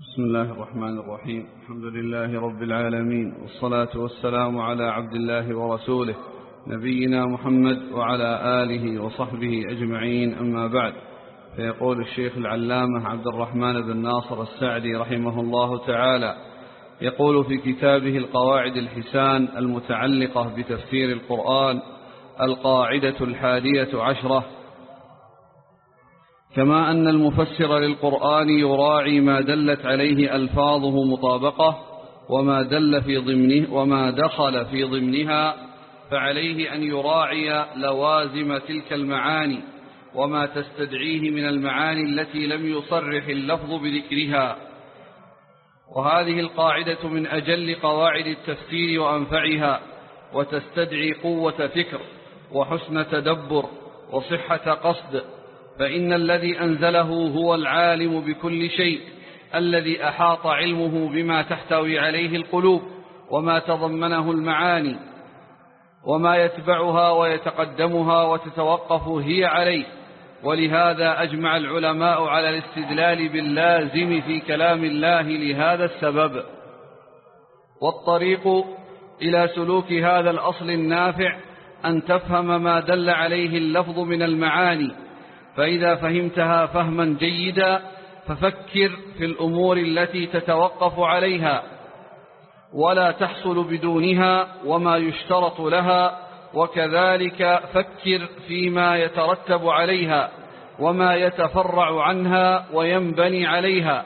بسم الله الرحمن الرحيم. الحمد لله رب العالمين والصلاة والسلام على عبد الله ورسوله نبينا محمد وعلى آله وصحبه أجمعين. أما بعد فيقول الشيخ العلامة عبد الرحمن بن ناصر السعدي رحمه الله تعالى يقول في كتابه القواعد الحسان المتعلقة بتفسير القرآن القاعدة الحادية عشرة كما أن المفسر للقرآن يراعي ما دلت عليه ألفاظه مطابقة وما دل في ضمنه وما دخل في ضمنها فعليه أن يراعي لوازم تلك المعاني وما تستدعيه من المعاني التي لم يصرح اللفظ بذكرها. وهذه القاعدة من أجل قواعد التفسير وأنفعها وتستدعي قوة فكر وحسن تدبر وصحة قصد فإن الذي أنزله هو العالم بكل شيء الذي أحاط علمه بما تحتوي عليه القلوب وما تضمنه المعاني وما يتبعها ويتقدمها وتتوقف هي عليه. ولهذا أجمع العلماء على الاستدلال باللازم في كلام الله لهذا السبب. والطريق إلى سلوك هذا الأصل النافع أن تفهم ما دل عليه اللفظ من المعاني فإذا فهمتها فهما جيدا ففكر في الأمور التي تتوقف عليها ولا تحصل بدونها وما يشترط لها وكذلك فكر فيما يترتب عليها وما يتفرع عنها وينبني عليها.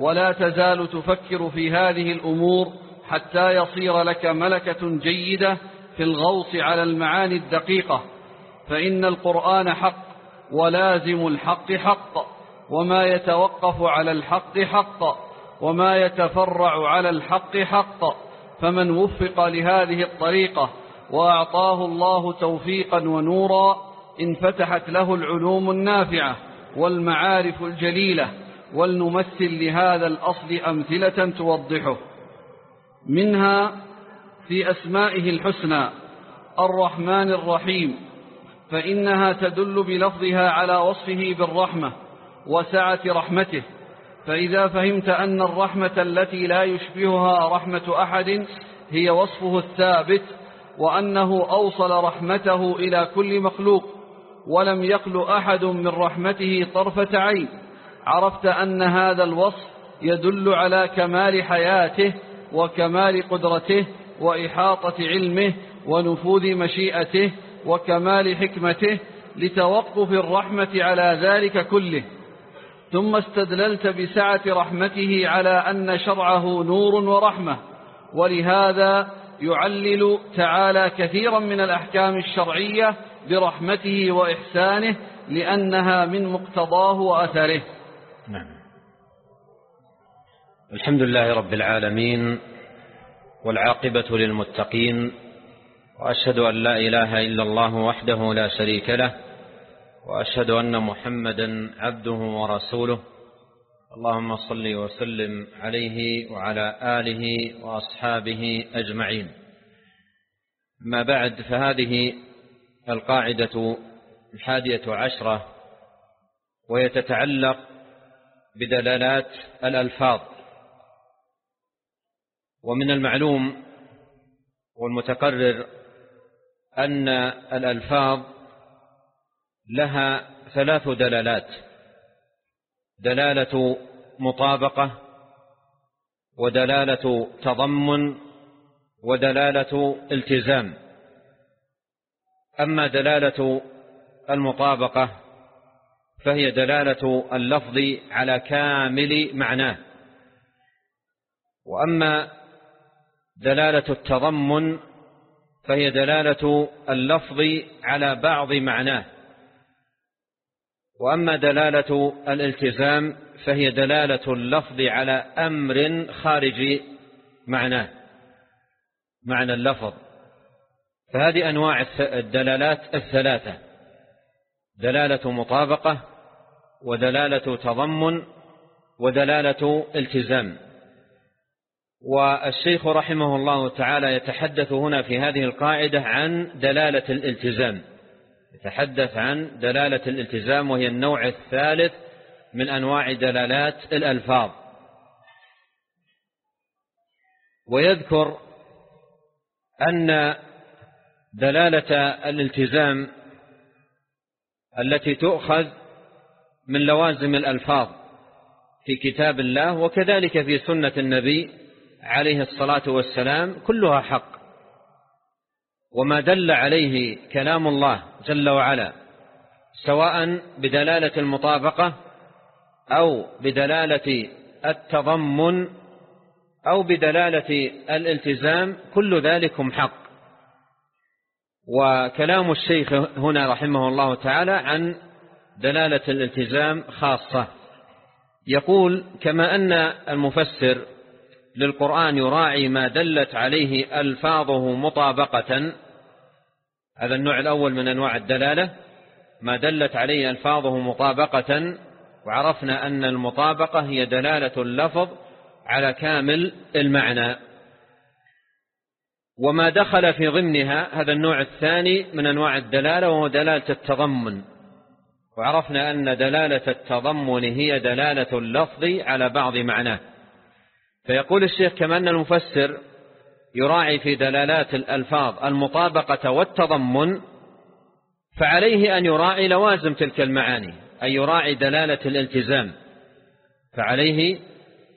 ولا تزال تفكر في هذه الأمور حتى يصير لك ملكة جيدة في الغوص على المعاني الدقيقة. فإن القرآن حق ولازم الحق حق وما يتوقف على الحق حق وما يتفرع على الحق حق. فمن وفق لهذه الطريقة وأعطاه الله توفيقا ونورا انفتحت له العلوم النافعة والمعارف الجليلة ولنمثل لهذا الأصل أمثلة توضحه. منها في أسمائه الحسنى الرحمن الرحيم. فإنها تدل بلفظها على وصفه بالرحمة وسعة رحمته. فإذا فهمت أن الرحمة التي لا يشبهها رحمة أحد هي وصفه الثابت وأنه أوصل رحمته إلى كل مخلوق ولم يخل أحد من رحمته طرفة عين. عرفت أن هذا الوصف يدل على كمال حياته وكمال قدرته وإحاطة علمه ونفوذ مشيئته وكمال حكمته لتوقف الرحمة على ذلك كله. ثم استدللت بسعة رحمته على أن شرعه نور ورحمة ولهذا يعلل تعالى كثيرا من الأحكام الشرعية برحمته وإحسانه لأنها من مقتضاه وأثره. نعم. الحمد لله رب العالمين والعاقبة للمتقين وأشهد أن لا إله إلا الله وحده لا شريك له وأشهد أن محمدا عبده ورسوله. اللهم صل وسلم عليه وعلى آله وأصحابه أجمعين. ما بعد فهذه القاعدة الحادية عشرة وهي تتعلق بدلالات الألفاظ. ومن المعلوم والمتقرر أن الألفاظ لها ثلاث دلالات. دلالة مطابقة ودلالة تضمن ودلالة التزام. أما دلالة المطابقة فهي دلالة اللفظ على كامل معناه. وأما دلالة التضمن فهي دلالة اللفظ على بعض معناه. وأما دلالة الالتزام فهي دلالة اللفظ على أمر خارج معناه معنى اللفظ. فهذه أنواع الدلالات الثلاثة دلالة مطابقة ودلالة تضمن ودلالة التزام. والشيخ رحمه الله تعالى يتحدث هنا في هذه القاعدة عن دلالة الالتزام. يتحدث عن دلالة الالتزام وهي النوع الثالث من أنواع دلالات الألفاظ. ويذكر أن دلالة الالتزام التي تؤخذ من لوازم الألفاظ في كتاب الله وكذلك في سنة النبي عليه الصلاة والسلام كلها حق. وما دل عليه كلام الله جل وعلا سواء بدلالة المطابقة أو بدلالة التضمن أو بدلالة الالتزام كل ذلكم حق. وكلام الشيخ هنا رحمه الله تعالى عن دلالة الالتزام خاصة. يقول كما أن المفسر للقرآن يراعي ما دلت عليه ألفاظه مطابقة. هذا النوع الأول من أنواع الدلالة. ما دلت عليه ألفاظه مطابقة وعرفنا أن المطابقة هي دلالة اللفظ على كامل المعنى. وما دخل في ضمنها هذا النوع الثاني من أنواع الدلالة وهو دلالة التضمن. وعرفنا أن دلالة التضمن هي دلالة اللفظ على بعض معناه. فيقول الشيخ كما أن المفسر يراعي في دلالات الألفاظ المطابقة والتضمن فعليه أن يراعي لوازم تلك المعاني أن يراعي دلالة الالتزام فعليه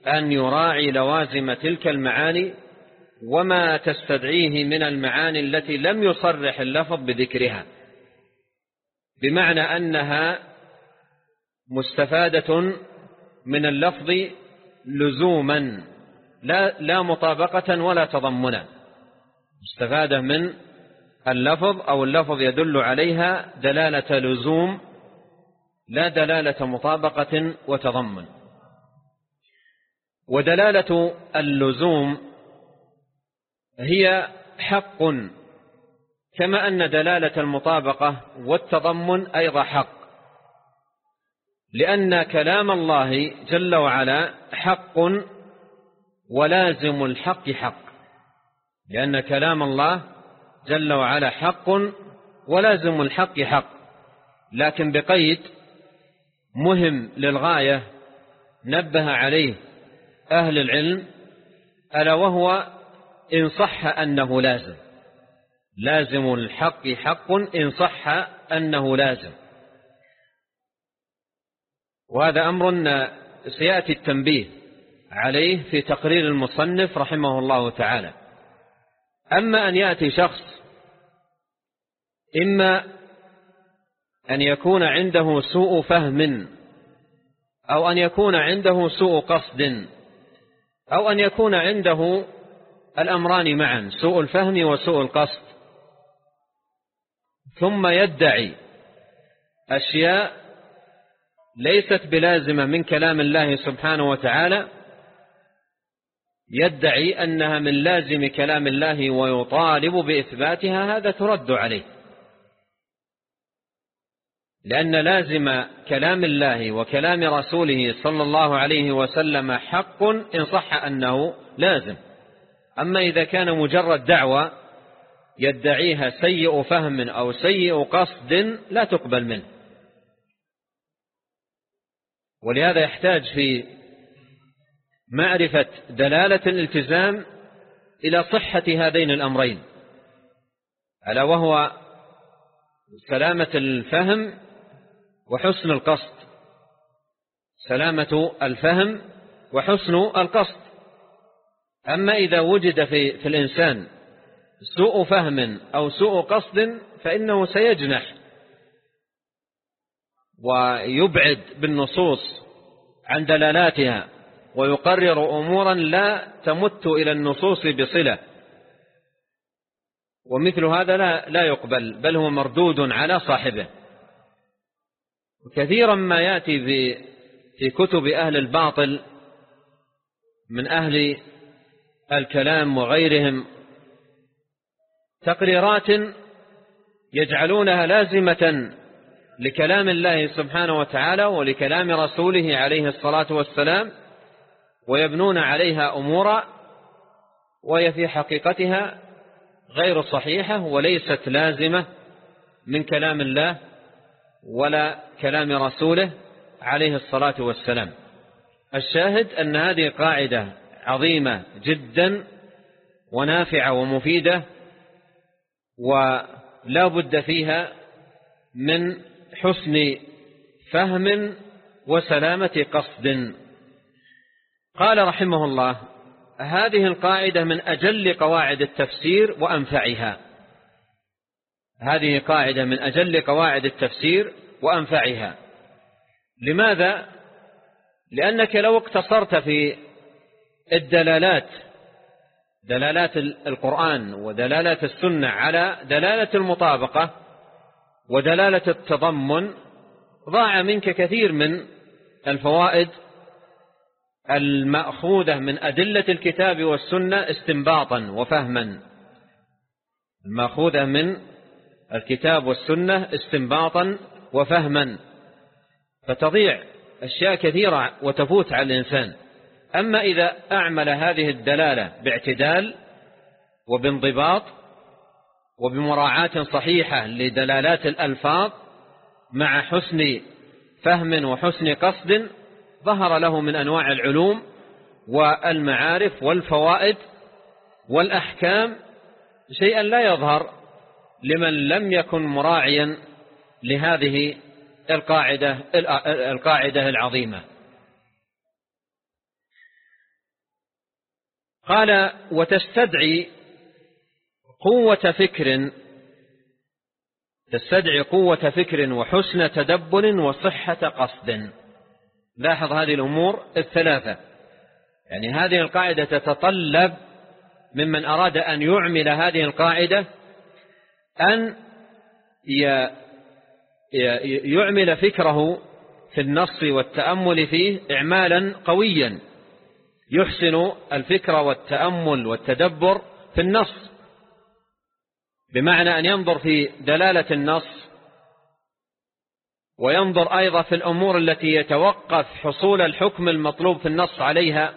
أن يراعي لوازم تلك المعاني وما تستدعيه من المعاني التي لم يصرح اللفظ بذكرها بمعنى أنها مستفادة من اللفظ لزوما. لا, لا مطابقة ولا تضمنا. مستفادة من اللفظ أو اللفظ يدل عليها دلالة لزوم لا دلالة مطابقة وتضمن. ودلالة اللزوم هي حق كما أن دلالة المطابقة والتضمن أيضا حق. لأن كلام الله جل وعلا حق ولازم الحق حق لأن كلام الله جل وعلا حق ولازم الحق حق. لكن بقيد مهم للغاية نبه عليه أهل العلم ألا وهو إن صح أنه لازم. لازم الحق حق إن صح أنه لازم. وهذا أمر سيأتي التنبيه. عليه في تقرير المصنف رحمه الله تعالى. أما أن يأتي شخص إما أن يكون عنده سوء فهم أو أن يكون عنده سوء قصد أو أن يكون عنده الأمران معا سوء الفهم وسوء القصد. ثم يدعي أشياء ليست بلازمة من كلام الله سبحانه وتعالى يدعي أنها من لازم كلام الله ويطالب بإثباتها هذا ترد عليه. لأن لازم كلام الله وكلام رسوله صلى الله عليه وسلم حق إن صح أنه لازم. أما إذا كان مجرد دعوة يدعيها سيء فهم أو سيء قصد لا تقبل منه. ولهذا يحتاج في معرفة دلالة الالتزام إلى صحة هذين الأمرين ألا وهو سلامة الفهم وحسن القصد. سلامة الفهم وحسن القصد. أما إذا وجد في, في الإنسان سوء فهم أو سوء قصد فإنه سيجنح ويبعد بالنصوص عن دلالاتها. ويقرر أمورا لا تمت إلى النصوص بصلة. ومثل هذا لا, لا يقبل بل هو مردود على صاحبه. وكثيرا ما يأتي في كتب أهل الباطل من أهل الكلام وغيرهم تقريرات يجعلونها لازمة لكلام الله سبحانه وتعالى ولكلام رسوله عليه الصلاة والسلام ويبنون عليها أمورا وهي في حقيقتها غير صحيحة وليست لازمة من كلام الله ولا كلام رسوله عليه الصلاة والسلام. الشاهد أن هذه قاعدة عظيمة جدا ونافعة ومفيدة ولا بد فيها من حسن فهم وسلامة قصد. قال رحمه الله هذه القاعدة من أجل قواعد التفسير وأنفعها هذه قاعدة من أجل قواعد التفسير وأنفعها لماذا؟ لأنك لو اقتصرت في الدلالات دلالات القرآن ودلالات السنة على دلالة المطابقة ودلالة التضمن ضاع منك كثير من الفوائد المأخوذة من أدلة الكتاب والسنة استنباطا وفهما. المأخوذة من الكتاب والسنة استنباطا وفهما. فتضيع أشياء كثيرة وتفوت على الإنسان. أما إذا أعمل هذه الدلالة باعتدال وبانضباط وبمراعاة صحيحة لدلالات الألفاظ مع حسن فهم وحسن قصد ظهر له من أنواع العلوم والمعارف والفوائد والأحكام شيئا لا يظهر لمن لم يكن مراعيا لهذه القاعدة, القاعدة العظيمة. قال وتستدعي قوة فكر تستدعي قوة فكر وحسن تدبر وصحة قصد. لاحظ هذه الأمور الثلاثة. يعني هذه القاعدة تتطلب ممن أراد أن يعمل هذه القاعدة أن يعمل فكره في النص والتأمل فيه إعمالا قويا. يحسن الفكر والتأمل والتدبر في النص. بمعنى أن ينظر في دلالة النص وينظر أيضا في الأمور التي يتوقف حصول الحكم المطلوب في النص عليها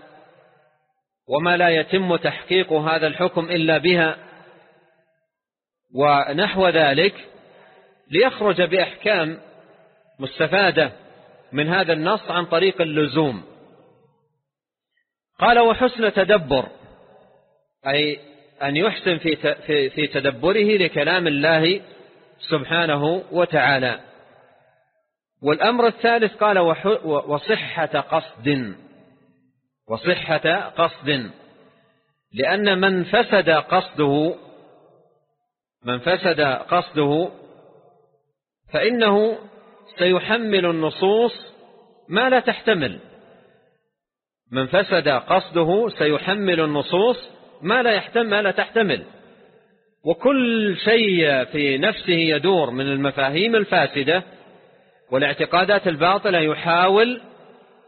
وما لا يتم تحقيق هذا الحكم إلا بها. ونحو ذلك ليخرج بأحكام مستفادة من هذا النص عن طريق اللزوم. قال وحسن تدبر أي أن يحسن في تدبره لكلام الله سبحانه وتعالى. والأمر الثالث قال وصحة قصد وصحة قصد لأن من فسد قصده من فسد قصده فإنه سيحمل النصوص ما لا تحتمل. من فسد قصده سيحمل النصوص ما لا يحتمل ما لا تحتمل. وكل شيء في نفسه يدور من المفاهيم الفاسدة والاعتقادات الباطلة يحاول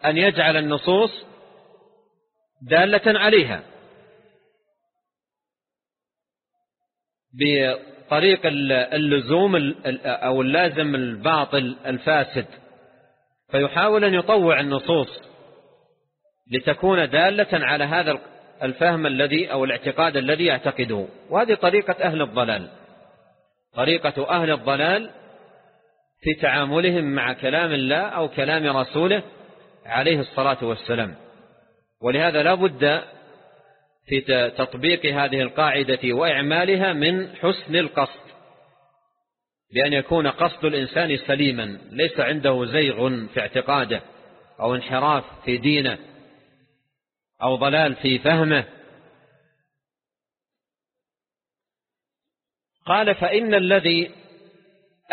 أن يجعل النصوص دالة عليها. بطريق اللزوم أو اللازم الباطل الفاسد. فيحاول أن يطوع النصوص لتكون دالة على هذا الفهم الذي أو الاعتقاد الذي يعتقده. وهذه طريقة أهل الضلال. طريقة أهل الضلال في تعاملهم مع كلام الله أو كلام رسوله عليه الصلاة والسلام. ولهذا لا بد في تطبيق هذه القاعدة وإعمالها من حسن القصد. بأن يكون قصد الإنسان سليما ليس عنده زيغ في اعتقاده أو انحراف في دينه أو ضلال في فهمه. قال فإن الذي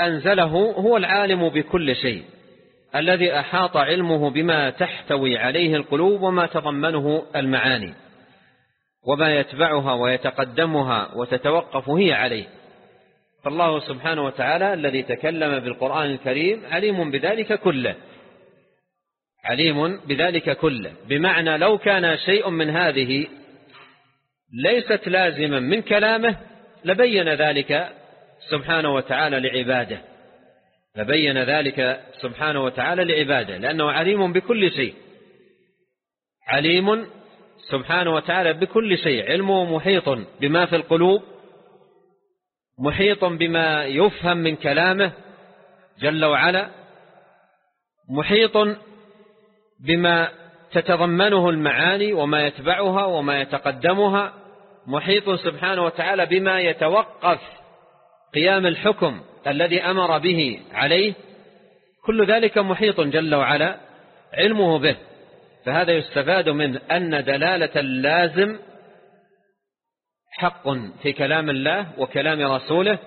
أنزله هو العالم بكل شيء الذي أحاط علمه بما تحتوي عليه القلوب وما تضمنه المعاني وما يتبعها ويتقدمها وتتوقف هي عليه. فالله سبحانه وتعالى الذي تكلم بالقرآن الكريم عليم بذلك كله عليم بذلك كله. بمعنى لو كان شيء من هذه ليست لازما من كلامه لبين ذلك سبحانه وتعالى لعباده. لبين ذلك سبحانه وتعالى لعباده لأنه عليم بكل شيء. عليم سبحانه وتعالى بكل شيء. علمه محيط بما في القلوب محيط بما يفهم من كلامه جل وعلا محيط بما تتضمنه المعاني وما يتبعها وما يتقدمها محيط سبحانه وتعالى بما يتوقف قيام الحكم الذي أمر به عليه كل ذلك محيط جل وعلا علمه به. فهذا يستفاد منه أن دلالة اللازم حق في كلام الله وكلام رسوله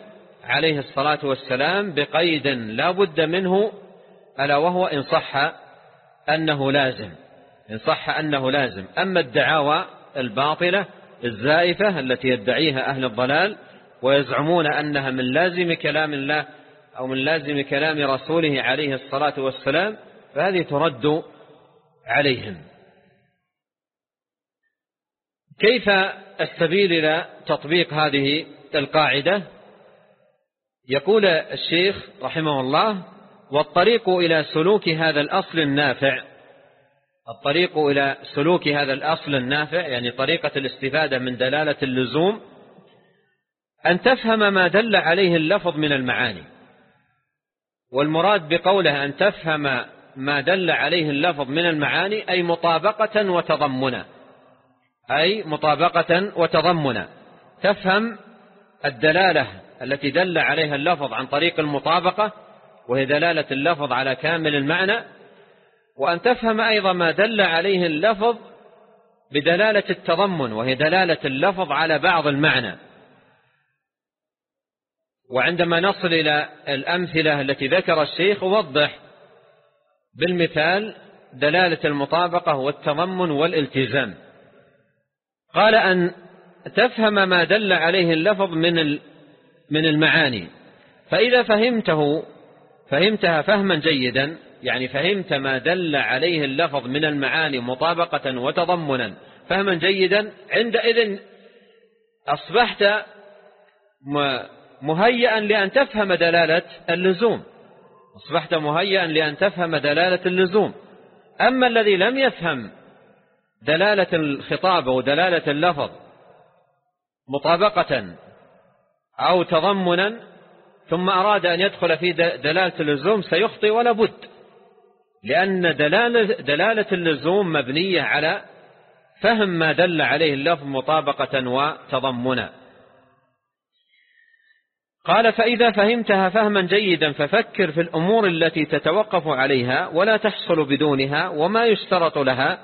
عليه الصلاة والسلام بقيد لا بد منه ألا وهو إن صح أنه لازم. إن صح أنه لازم. أما الدعاوى الباطلة الزائفة التي يدعيها أهل الضلال ويزعمون أنها من لازم كلام الله أو من لازم كلام رسوله عليه الصلاة والسلام فهذه ترد عليهم. كيف السبيل إلى تطبيق هذه القاعدة؟ يقول الشيخ رحمه الله والطريق إلى سلوك هذا الأصل النافع. الطريق إلى سلوك هذا الأصل النافع يعني طريقة الاستفادة من دلالة اللزوم أن تفهم ما دل عليه اللفظ من المعاني. والمراد بقوله أن تفهم ما دل عليه اللفظ من المعاني أي مطابقة وتضمنا. أي مطابقة وتضمنا. تفهم الدلالة التي دل عليها اللفظ عن طريق المطابقة وهي دلالة اللفظ على كامل المعنى. وأن تفهم أيضا ما دل عليه اللفظ بدلالة التضمن وهي دلالة اللفظ على بعض المعنى. وعندما نصل إلى الأمثلة التي ذكر الشيخ وضح بالمثال دلالة المطابقة والتضمن والالتزام. قال أن تفهم ما دل عليه اللفظ من من المعاني. فإذا فهمته فهمتها فهما جيدا يعني فهمت ما دل عليه اللفظ من المعاني مطابقة وتضمنا فهما جيدا عندئذ أصبحت مهيئا لأن تفهم دلالة اللزوم. أصبحت مهيئا لأن تفهم دلالة اللزوم. أما الذي لم يفهم دلالة الخطاب ودلالة اللفظ مطابقة أو تضمنا ثم أراد أن يدخل في دلالة اللزوم سيخطي ولا بد. لأن دلالة, دلالة اللزوم مبنية على فهم ما دل عليه اللفظ مطابقة وتضمنا. قال فإذا فهمتها فهما جيدا ففكر في الأمور التي تتوقف عليها ولا تحصل بدونها وما يشترط لها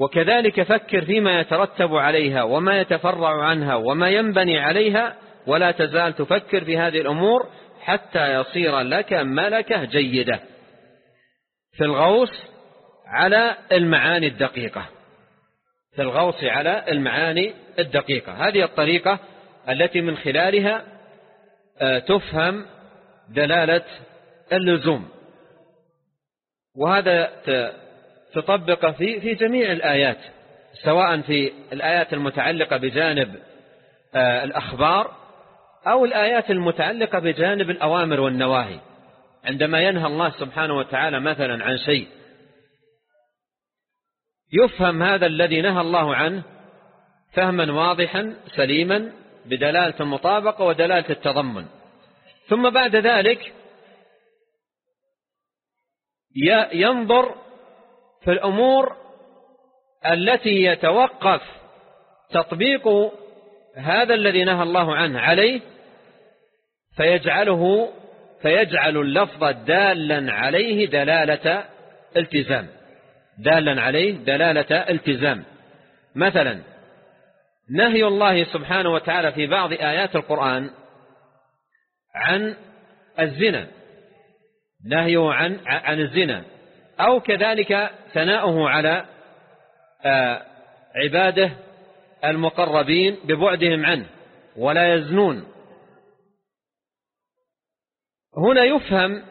وكذلك فكر فيما يترتب عليها وما يتفرع عنها وما ينبني عليها ولا تزال تفكر في هذه الأمور حتى يصير لك ملكة جيدة. في الغوص على المعاني الدقيقة. في الغوص على المعاني الدقيقة. هذه الطريقة التي من خلالها تفهم دلالة اللزوم. وهذا تطبق في في جميع الآيات سواء في الآيات المتعلقة بجانب آه، الأخبار أو الآيات المتعلقة بجانب الأوامر والنواهي. عندما ينهى الله سبحانه وتعالى مثلا عن شيء يفهم هذا الذي نهى الله عنه فهما واضحا سليما بدلالة المطابقة ودلالة التضمن. ثم بعد ذلك ينظر في الأمور التي يتوقف تطبيق هذا الذي نهى الله عنه عليه فيجعله فيجعل اللفظ دالا عليه دلالة التزام. دالا عليه دلالة التزام. مثلا نهي الله سبحانه وتعالى في بعض آيات القرآن عن الزنا. نهيه عن عن الزنا. أو كذلك ثناؤه على آه، عباده المقربين ببعدهم عنه ولا يزنون. هنا يفهم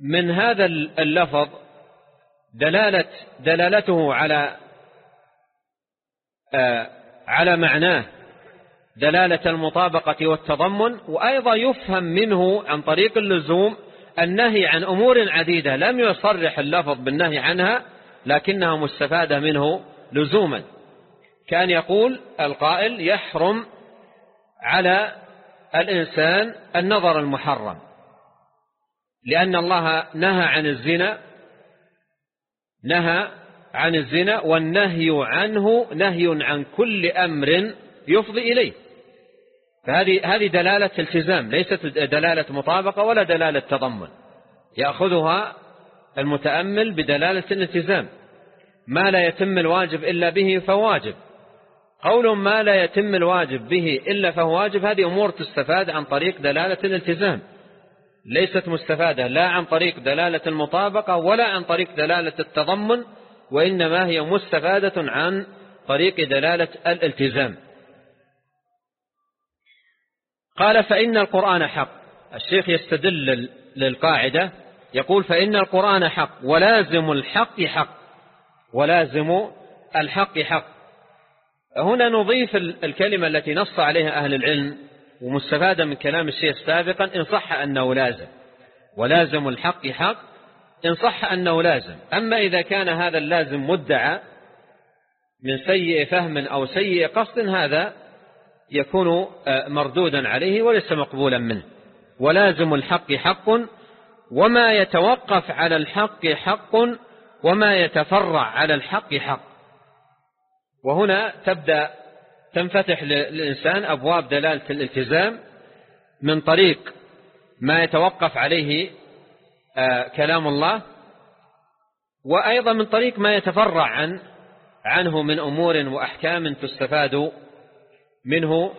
من هذا اللفظ دلالة دلالته على آه، على معناه دلالة المطابقة والتضمن وأيضا يفهم منه عن طريق اللزوم النهي عن أمور عديدة لم يصرح اللفظ بالنهي عنها لكنها مستفادة منه لزوما. كان يقول القائل يحرم على الإنسان النظر المحرم لأن الله نهى عن الزنا نهى عن الزنا والنهي عنه نهي عن كل أمر يفضي إليه. فهذه هذه دلالة التزام ليست دلالة مطابقة ولا دلالة تضمن. يأخذها المتأمل بدلالة الالتزام. ما لا يتم الواجب إلا به فواجب. قول ما لا يتم الواجب به إلا فهو واجب هذه أمور تستفاد عن طريق دلالة الالتزام. ليست مستفادة لا عن طريق دلالة المطابقة ولا عن طريق دلالة التضمن وإنما هي مستفادة عن طريق دلالة الالتزام. قال فإن القرآن حق. الشيخ يستدل للقاعدة. يقول فإن القرآن حق. ولازم الحق حق. ولازم الحق حق. هنا نضيف الكلمة التي نص عليها أهل العلم ومستفادة من كلام الشيخ سابقا. إن صح أنه لازم. ولازم الحق حق. إن صح أنه لازم. أما إذا كان هذا اللازم مدعى من سيء فهم أو سيء قصد هذا يكون مردودا عليه وليس مقبولا منه. ولازم الحق حق وما يتوقف على الحق حق وما يتفرع على الحق حق. وهنا تبدأ تنفتح للإنسان أبواب دلالة الالتزام من طريق ما يتوقف عليه كلام الله. وأيضا من طريق ما يتفرع عن عنه من أمور وأحكام تستفاد منه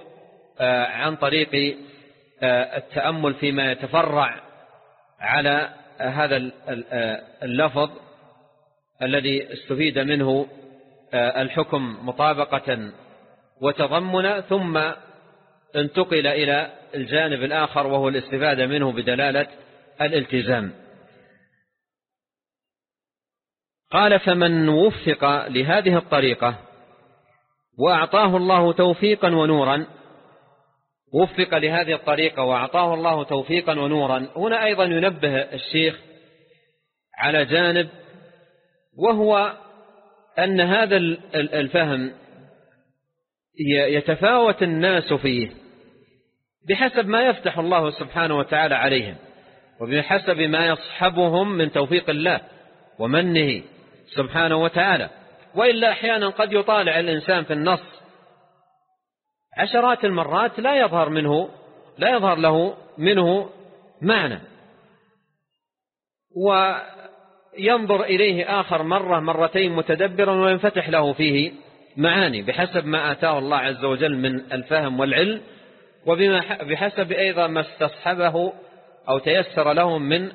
عن طريق التأمل فيما يتفرع على هذا اللفظ الذي استفيد منه الحكم مطابقة وتضمنا. ثم انتقل إلى الجانب الآخر وهو الاستفادة منه بدلالة الالتزام. قال فمن وفق لهذه الطريقة وأعطاه الله توفيقا ونورا وفق لهذه الطريقة وأعطاه الله توفيقا ونورا هنا أيضا ينبه الشيخ على جانب وهو أن هذا الفهم يتفاوت الناس فيه بحسب ما يفتح الله سبحانه وتعالى عليهم وبحسب ما يصحبهم من توفيق الله ومنه. سبحانه وتعالى. وإلا أحيانا قد يطالع الإنسان في النص. عشرات المرات لا يظهر منه لا يظهر له منه معنى. وينظر إليه آخر مرة مرتين متدبرا وينفتح له فيه معاني بحسب ما آتاه الله عز وجل من الفهم والعلم وبحسب أيضا ما استصحبه أو تيسر لهم من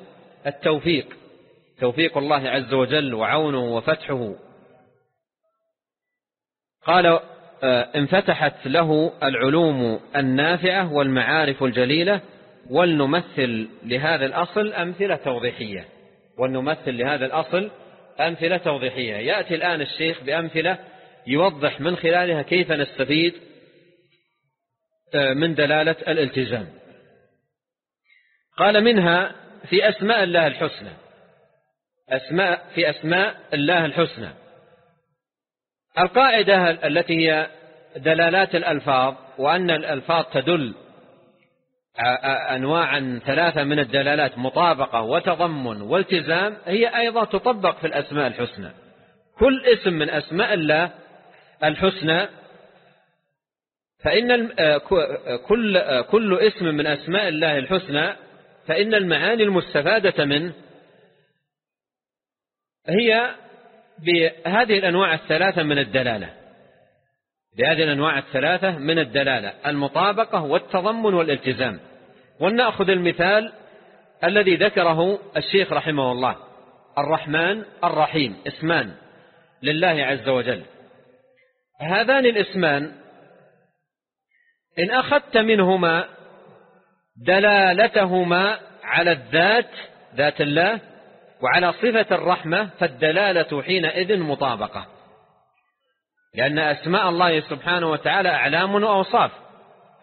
التوفيق. توفيق الله عز وجل وعونه وفتحه. قال انفتحت له العلوم النافعة والمعارف الجليلة ولنمثل لهذا الأصل أمثلة توضيحية. ولنمثل لهذا الأصل أمثلة توضيحية. يأتي الآن الشيخ بأمثلة يوضح من خلالها كيف نستفيد من دلالة الالتزام. قال منها في أسماء الله الحسنى. أسماء في أسماء الله الحسنى. القاعدة التي هي دلالات الألفاظ وأن الألفاظ تدل أنواعا ثلاثة من الدلالات مطابقة وتضمن والتزام هي أيضا تطبق في الأسماء الحسنى. كل اسم من أسماء الله الحسنى فإن كل كل اسم من أسماء الله الحسنى فإن المعاني المستفادة منه هي بهذه الأنواع الثلاثة من الدلالة. بهذه الأنواع الثلاثة من الدلالة المطابقة والتضمن والالتزام. ولنأخذ المثال الذي ذكره الشيخ رحمه الله. الرحمن الرحيم اسمان لله عز وجل. هذان الاسمان إن أخذت منهما دلالتهما على الذات ذات الله وعلى صفة الرحمة فالدلالة حينئذ مطابقة. لأن أسماء الله سبحانه وتعالى أعلام وأوصاف.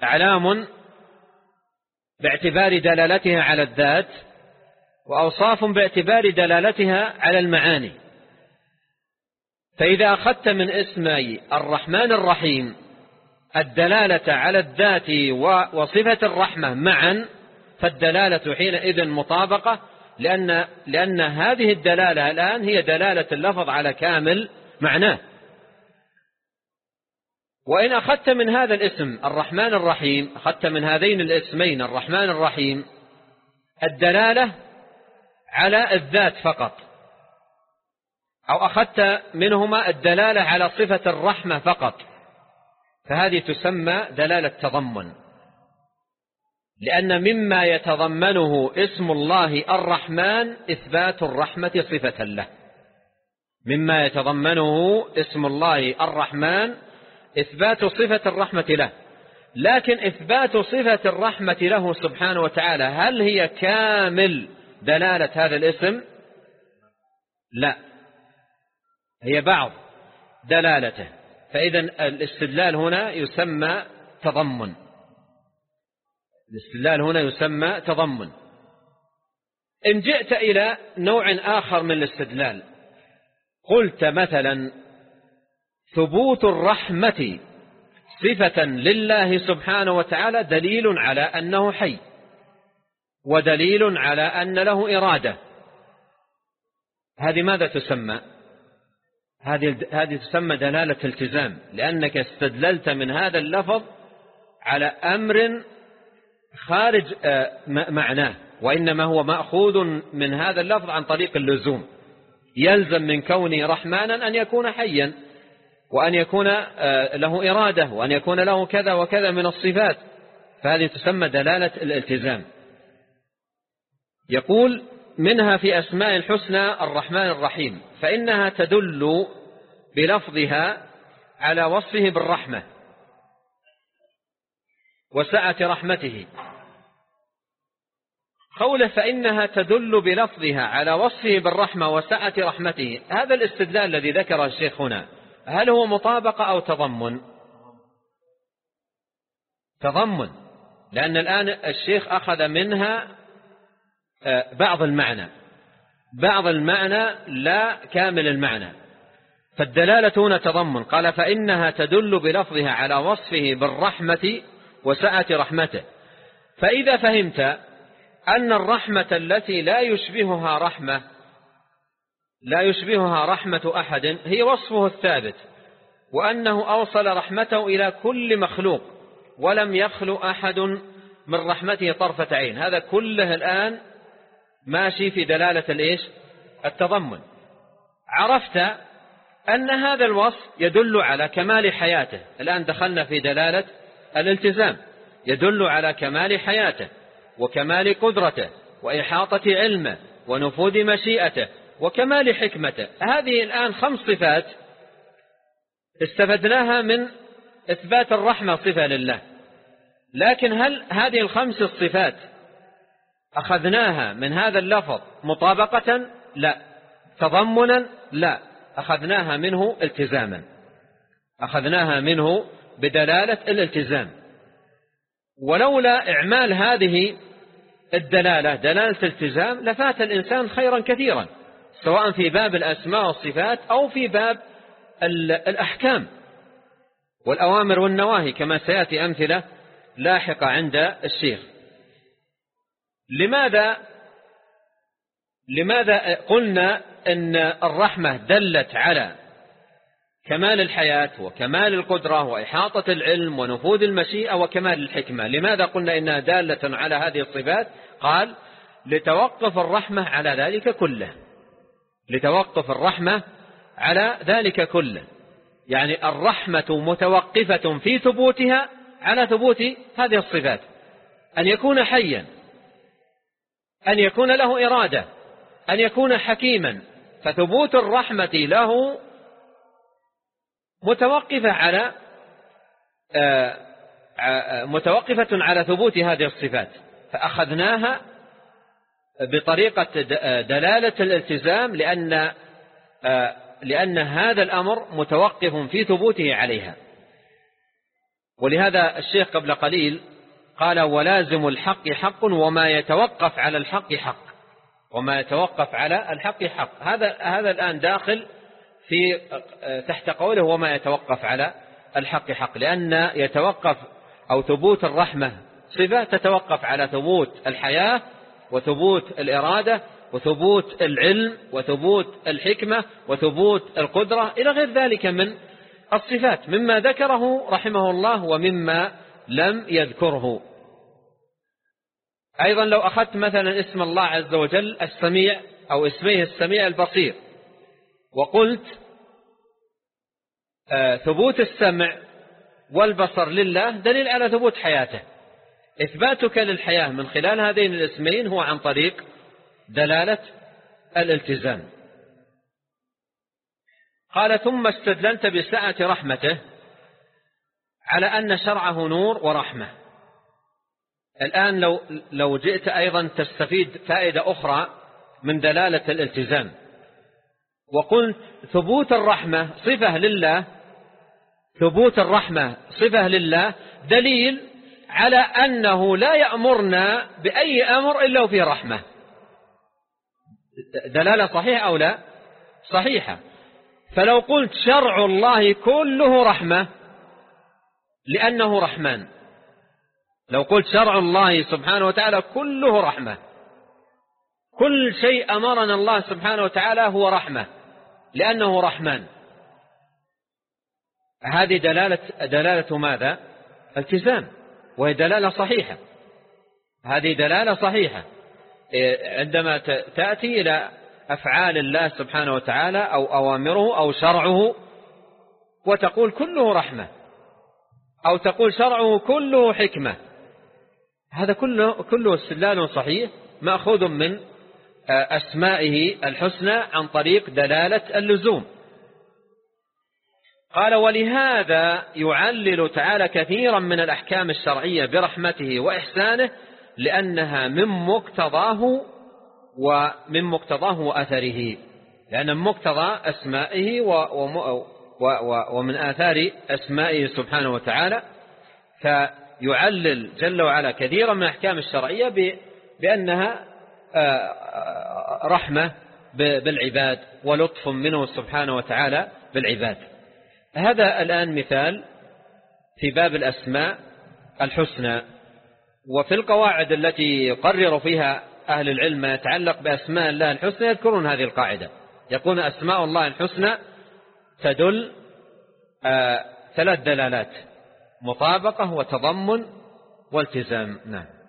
أعلام باعتبار دلالتها على الذات وأوصاف باعتبار دلالتها على المعاني. فإذا أخذت من اسمي الرحمن الرحيم الدلالة على الذات وصفة الرحمة معا فالدلالة حينئذ مطابقة. لأن, لأن هذه الدلالة الآن هي دلالة اللفظ على كامل معناه. وإن أخذت من هذا الاسم الرحمن الرحيم أخذت من هذين الاسمين الرحمن الرحيم الدلالة على الذات فقط. أو أخذت منهما الدلالة على صفة الرحمة فقط. فهذه تسمى دلالة تضمن. لأن مما يتضمنه اسم الله الرحمن إثبات الرحمة صفة له. مما يتضمنه اسم الله الرحمن إثبات صفة الرحمة له. لكن إثبات صفة الرحمة له سبحانه وتعالى هل هي كامل دلالة هذا الاسم؟ لا. هي بعض دلالته. فإذا الاستدلال هنا يسمى تضمن. الاستدلال هنا يسمى تضمن. إن جئت إلى نوع آخر من الاستدلال قلت مثلا ثبوت الرحمة صفة لله سبحانه وتعالى دليل على أنه حي ودليل على أن له إرادة. هذه ماذا تسمى؟ هذه هذه تسمى دلالة التزام لأنك استدللت من هذا اللفظ على أمر خارج آه، معناه. وإنما هو مأخوذ من هذا اللفظ عن طريق اللزوم. يلزم من كونه رحمانا أن يكون حيا وأن يكون آه، له إرادة وأن يكون له كذا وكذا من الصفات. فهذه تسمى دلالة الالتزام. يقول منها في أسماء الحسنى الرحمن الرحيم فإنها تدل بلفظها على وصفه بالرحمة. وسعة رحمته. قوله فإنها تدل بلفظها على وصفه بالرحمة وسعة رحمته هذا الاستدلال الذي ذكره الشيخ هنا هل هو مطابقة أو تضمن؟ تضمن لأن الآن الشيخ أخذ منها آه، بعض المعنى بعض المعنى لا كامل المعنى فالدلالة هنا تضمن قال فإنها تدل بلفظها على وصفه بالرحمة وسعة رحمته. فإذا فهمت أن الرحمة التي لا يشبهها رحمة لا يشبهها رحمة أحد هي وصفه الثابت وأنه أوصل رحمته إلى كل مخلوق ولم يخلو أحد من رحمته طرفة عين. هذا كله الآن ماشي في دلالة الإيش؟ التضمن. عرفت أن هذا الوصف يدل على كمال حياته. الآن دخلنا في دلالة الالتزام يدل على كمال حياته وكمال قدرته وإحاطة علمه ونفوذ مشيئته وكمال حكمته. هذه الآن خمس صفات استفدناها من إثبات الرحمة صفة لله. لكن هل هذه الخمس الصفات أخذناها من هذا اللفظ مطابقة؟ لا. تضمنا؟ لا. أخذناها منه التزاما. أخذناها منه بدلالة الالتزام. ولولا إعمال هذه الدلالة دلالة الالتزام لفات الإنسان خيرا كثيرا سواء في باب الأسماء والصفات أو في باب الأحكام والأوامر والنواهي كما سيأتي أمثلة لاحقة عند الشيخ. لماذا لماذا قلنا أن الرحمة دلت على كمال الحياة وكمال القدرة وإحاطة العلم ونفوذ المشيئة وكمال الحكمة. لماذا قلنا إنها دالة على هذه الصفات؟ قال لتوقف الرحمة على ذلك كله. لتوقف الرحمة على ذلك كله. يعني الرحمة متوقفة في ثبوتها على ثبوت هذه الصفات. أن يكون حيا أن يكون له إرادة أن يكون حكيما. فثبوت الرحمة له متوقفة على آه، آه، متوقفة على ثبوت هذه الصفات فأخذناها بطريقة دلالة الالتزام لأن آه، لأن هذا الأمر متوقف في ثبوته عليها. ولهذا الشيخ قبل قليل قال ولازم الحق حق وما يتوقف على الحق حق وما يتوقف على الحق حق. هذا هذا الآن داخل في تحت قوله وما يتوقف على الحق حق لأن يتوقف أو ثبوت الرحمة صفة تتوقف على ثبوت الحياة وثبوت الإرادة وثبوت العلم وثبوت الحكمة وثبوت القدرة إلى غير ذلك من الصفات مما ذكره رحمه الله ومما لم يذكره. أيضا لو أخذت مثلا اسم الله عز وجل السميع أو اسميه السميع البصير وقلت آه، ثبوت السمع والبصر لله دليل على ثبوت حياته. إثباتك للحياة من خلال هذين الاسمين هو عن طريق دلالة الالتزام. قال ثم استدللت بسعة رحمته على أن شرعه نور ورحمة. الآن لو, لو جئت أيضا تستفيد فائدة أخرى من دلالة الالتزام. وقلت ثبوت الرحمة صفة لله ثبوت الرحمة صفة لله دليل على أنه لا يأمرنا بأي أمر إلا وفيه رحمة. دلالة صحيحة أو لا؟ صحيحة. فلو قلت شرع الله كله رحمة لأنه رحمن. لو قلت شرع الله سبحانه وتعالى كله رحمة. كل شيء أمرنا الله سبحانه وتعالى هو رحمة. لأنه رحمن. هذه دلالة, دلالة ماذا؟ التزام وهي دلالة صحيحة. هذه دلالة صحيحة. إيه، عندما تأتي إلى أفعال الله سبحانه وتعالى أو أوامره أو شرعه وتقول كله رحمة أو تقول شرعه كله حكمة هذا كله, كله استدلال صحيح مأخوذ من أسمائه الحسنى عن طريق دلالة اللزوم. قال ولهذا يعلل تعالى كثيرا من الأحكام الشرعية برحمته وإحسانه لأنها من مقتضاه ومن مقتضاه وأثره. لأن مقتضى أسمائه ومن آثار أسمائه سبحانه وتعالى. فيعلل جل وعلا كثيرا من الأحكام الشرعية بأنها رحمة بالعباد ولطف منه سبحانه وتعالى بالعباد. هذا الآن مثال في باب الأسماء الحسنى. وفي القواعد التي يقرر فيها أهل العلم ما يتعلق بأسماء الله الحسنى يذكرون هذه القاعدة. يقول أسماء الله الحسنى تدل آه ثلاث دلالات مطابقة وتضمن والتزام. نعم.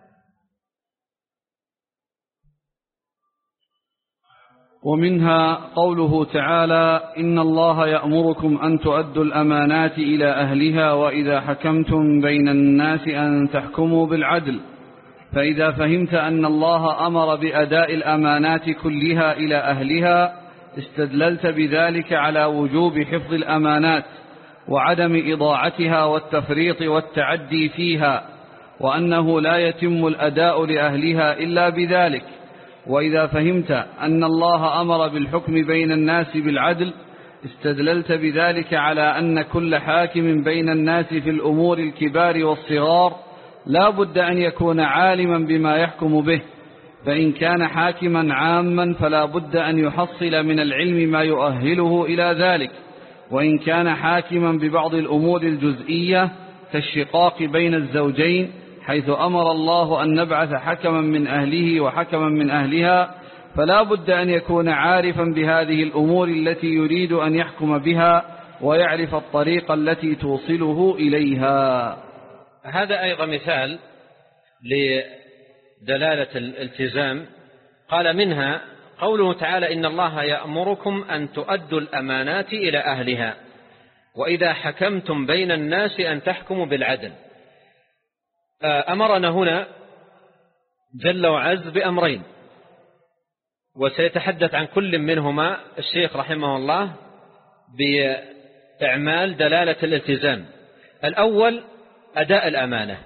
ومنها قوله تعالى إن الله يأمركم أن تؤدوا الأمانات إلى أهلها وإذا حكمتم بين الناس أن تحكموا بالعدل. فإذا فهمت أن الله أمر بأداء الأمانات كلها إلى أهلها استدللت بذلك على وجوب حفظ الأمانات وعدم إضاعتها والتفريط والتعدي فيها وأنه لا يتم الأداء لأهلها إلا بذلك. وإذا فهمت أن الله أمر بالحكم بين الناس بالعدل استدللت بذلك على أن كل حاكم بين الناس في الأمور الكبار والصغار لا بد أن يكون عالما بما يحكم به فإن كان حاكما عاما فلا بد أن يحصل من العلم ما يؤهله إلى ذلك وإن كان حاكما ببعض الأمور الجزئية كالشقاق بين الزوجين حيث أمر الله أن نبعث حكما من أهله وحكما من أهلها فلا بد أن يكون عارفا بهذه الأمور التي يريد أن يحكم بها ويعرف الطريق التي توصله إليها. هذا أيضا مثال لدلالة الالتزام. قال منها قوله تعالى إن الله يأمركم أن تؤدوا الأمانات إلى أهلها وإذا حكمتم بين الناس أن تحكموا بالعدل. أمرنا هنا جل وعز بأمرين وسيتحدث عن كل منهما الشيخ رحمه الله بإعمال دلالة الالتزام. الأول أداء الأمانة.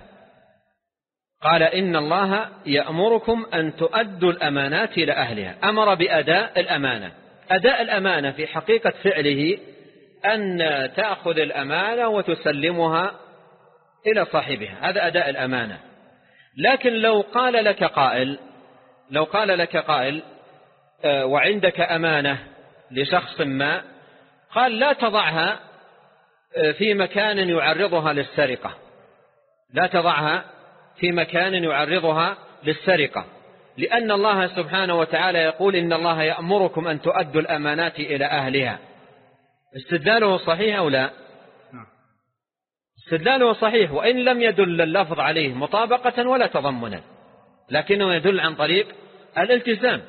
قال إن الله يأمركم أن تؤدوا الأمانات إلى أهلها. أمر بأداء الأمانة. أداء الأمانة في حقيقة فعله أن تأخذ الأمانة وتسلمها إلى صاحبها. هذا أداء الأمانة. لكن لو قال لك قائل لو قال لك قائل آه، وعندك أمانة لشخص ما قال لا تضعها آه، في مكان يعرضها للسرقة. لا تضعها في مكان يعرضها للسرقة. لأن الله سبحانه وتعالى يقول إن الله يأمركم أن تؤدوا الأمانات إلى أهلها. استدلاله صحيح أو لا. استدلاله صحيح وإن لم يدل اللفظ عليه مطابقة ولا تضمنا لكنه يدل عن طريق الالتزام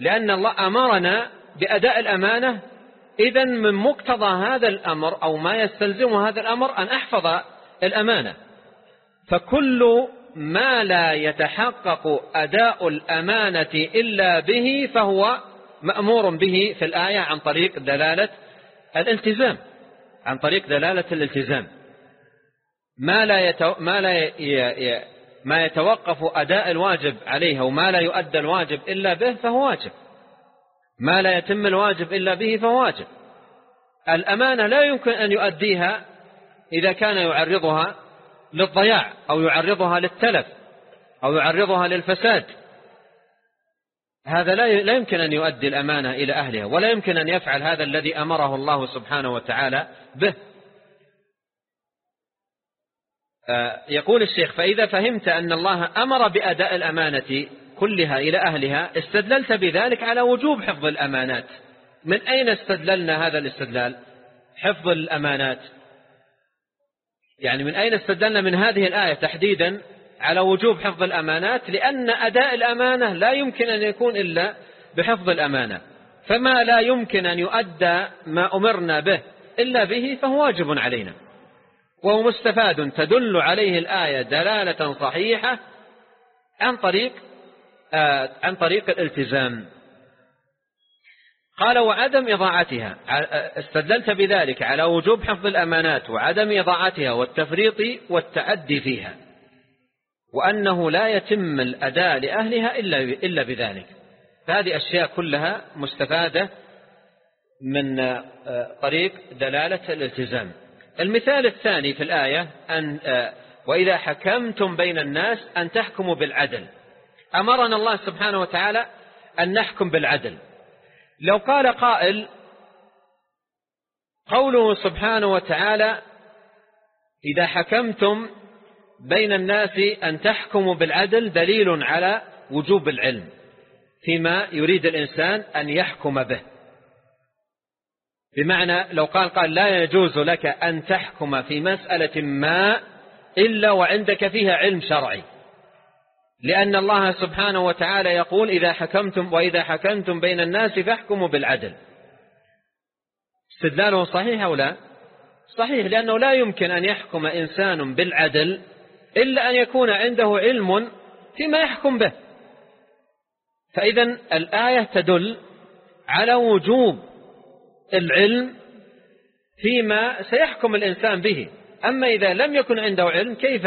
لأن الله أمرنا بأداء الأمانة إذا من مقتضى هذا الأمر أو ما يستلزم هذا الأمر أن أحفظ الأمانة. فكل ما لا يتحقق أداء الأمانة إلا به فهو مأمور به في الآية عن طريق دلالة الالتزام عن طريق دلالة الالتزام. ما لا يتو ما لا ي... ما يتوقف أداء الواجب عليه وما لا يؤدى الواجب إلا به فهو واجب. ما لا يتم الواجب إلا به فهو واجب. الأمانة لا يمكن أن يؤديها إذا كان يعرضها للضياع أو يعرضها للتلف أو يعرضها للفساد. هذا لا يمكن أن يؤدي الأمانة إلى أهلها ولا يمكن أن يفعل هذا الذي أمره الله سبحانه وتعالى به. يقول الشيخ فإذا فهمت أن الله أمر بأداء الأمانة كلها إلى أهلها استدللت بذلك على وجوب حفظ الأمانات. من أين استدللنا هذا الاستدلال؟ حفظ الأمانات. يعني من أين استدلنا من هذه الآية تحديدا على وجوب حفظ الأمانات؟ لأن أداء الأمانة لا يمكن أن يكون إلا بحفظ الأمانة. فما لا يمكن أن يؤدى ما أمرنا به إلا به فهو واجب علينا. وهو مستفاد. تدل عليه الآية دلالة صحيحة عن طريق آه عن طريق الالتزام. قال وعدم إضاعتها. استدللت بذلك على وجوب حفظ الأمانات وعدم إضاعتها والتفريط والتعدي فيها وأنه لا يتم الأداء لأهلها إلا, إلا بذلك. فهذه أشياء كلها مستفادة من آه، طريق دلالة الالتزام. المثال الثاني في الآية أن آه، وإذا حكمتم بين الناس أن تحكموا بالعدل. أمرنا الله سبحانه وتعالى أن نحكم بالعدل. لو قال قائل قوله سبحانه وتعالى إذا حكمتم بين الناس أن تحكموا بالعدل دليل على وجوب العلم فيما يريد الإنسان أن يحكم به. بمعنى لو قال قال لا يجوز لك أن تحكم في مسألة ما إلا وعندك فيها علم شرعي. لأن الله سبحانه وتعالى يقول إذا حكمتم وإذا حكمتم بين الناس فاحكموا بالعدل. استدلاله صحيح أو لا؟ صحيح لأنه لا يمكن أن يحكم إنسان بالعدل إلا أن يكون عنده علم فيما يحكم به. فإذا الآية تدل على وجوب العلم فيما سيحكم الإنسان به. أما إذا لم يكن عنده علم كيف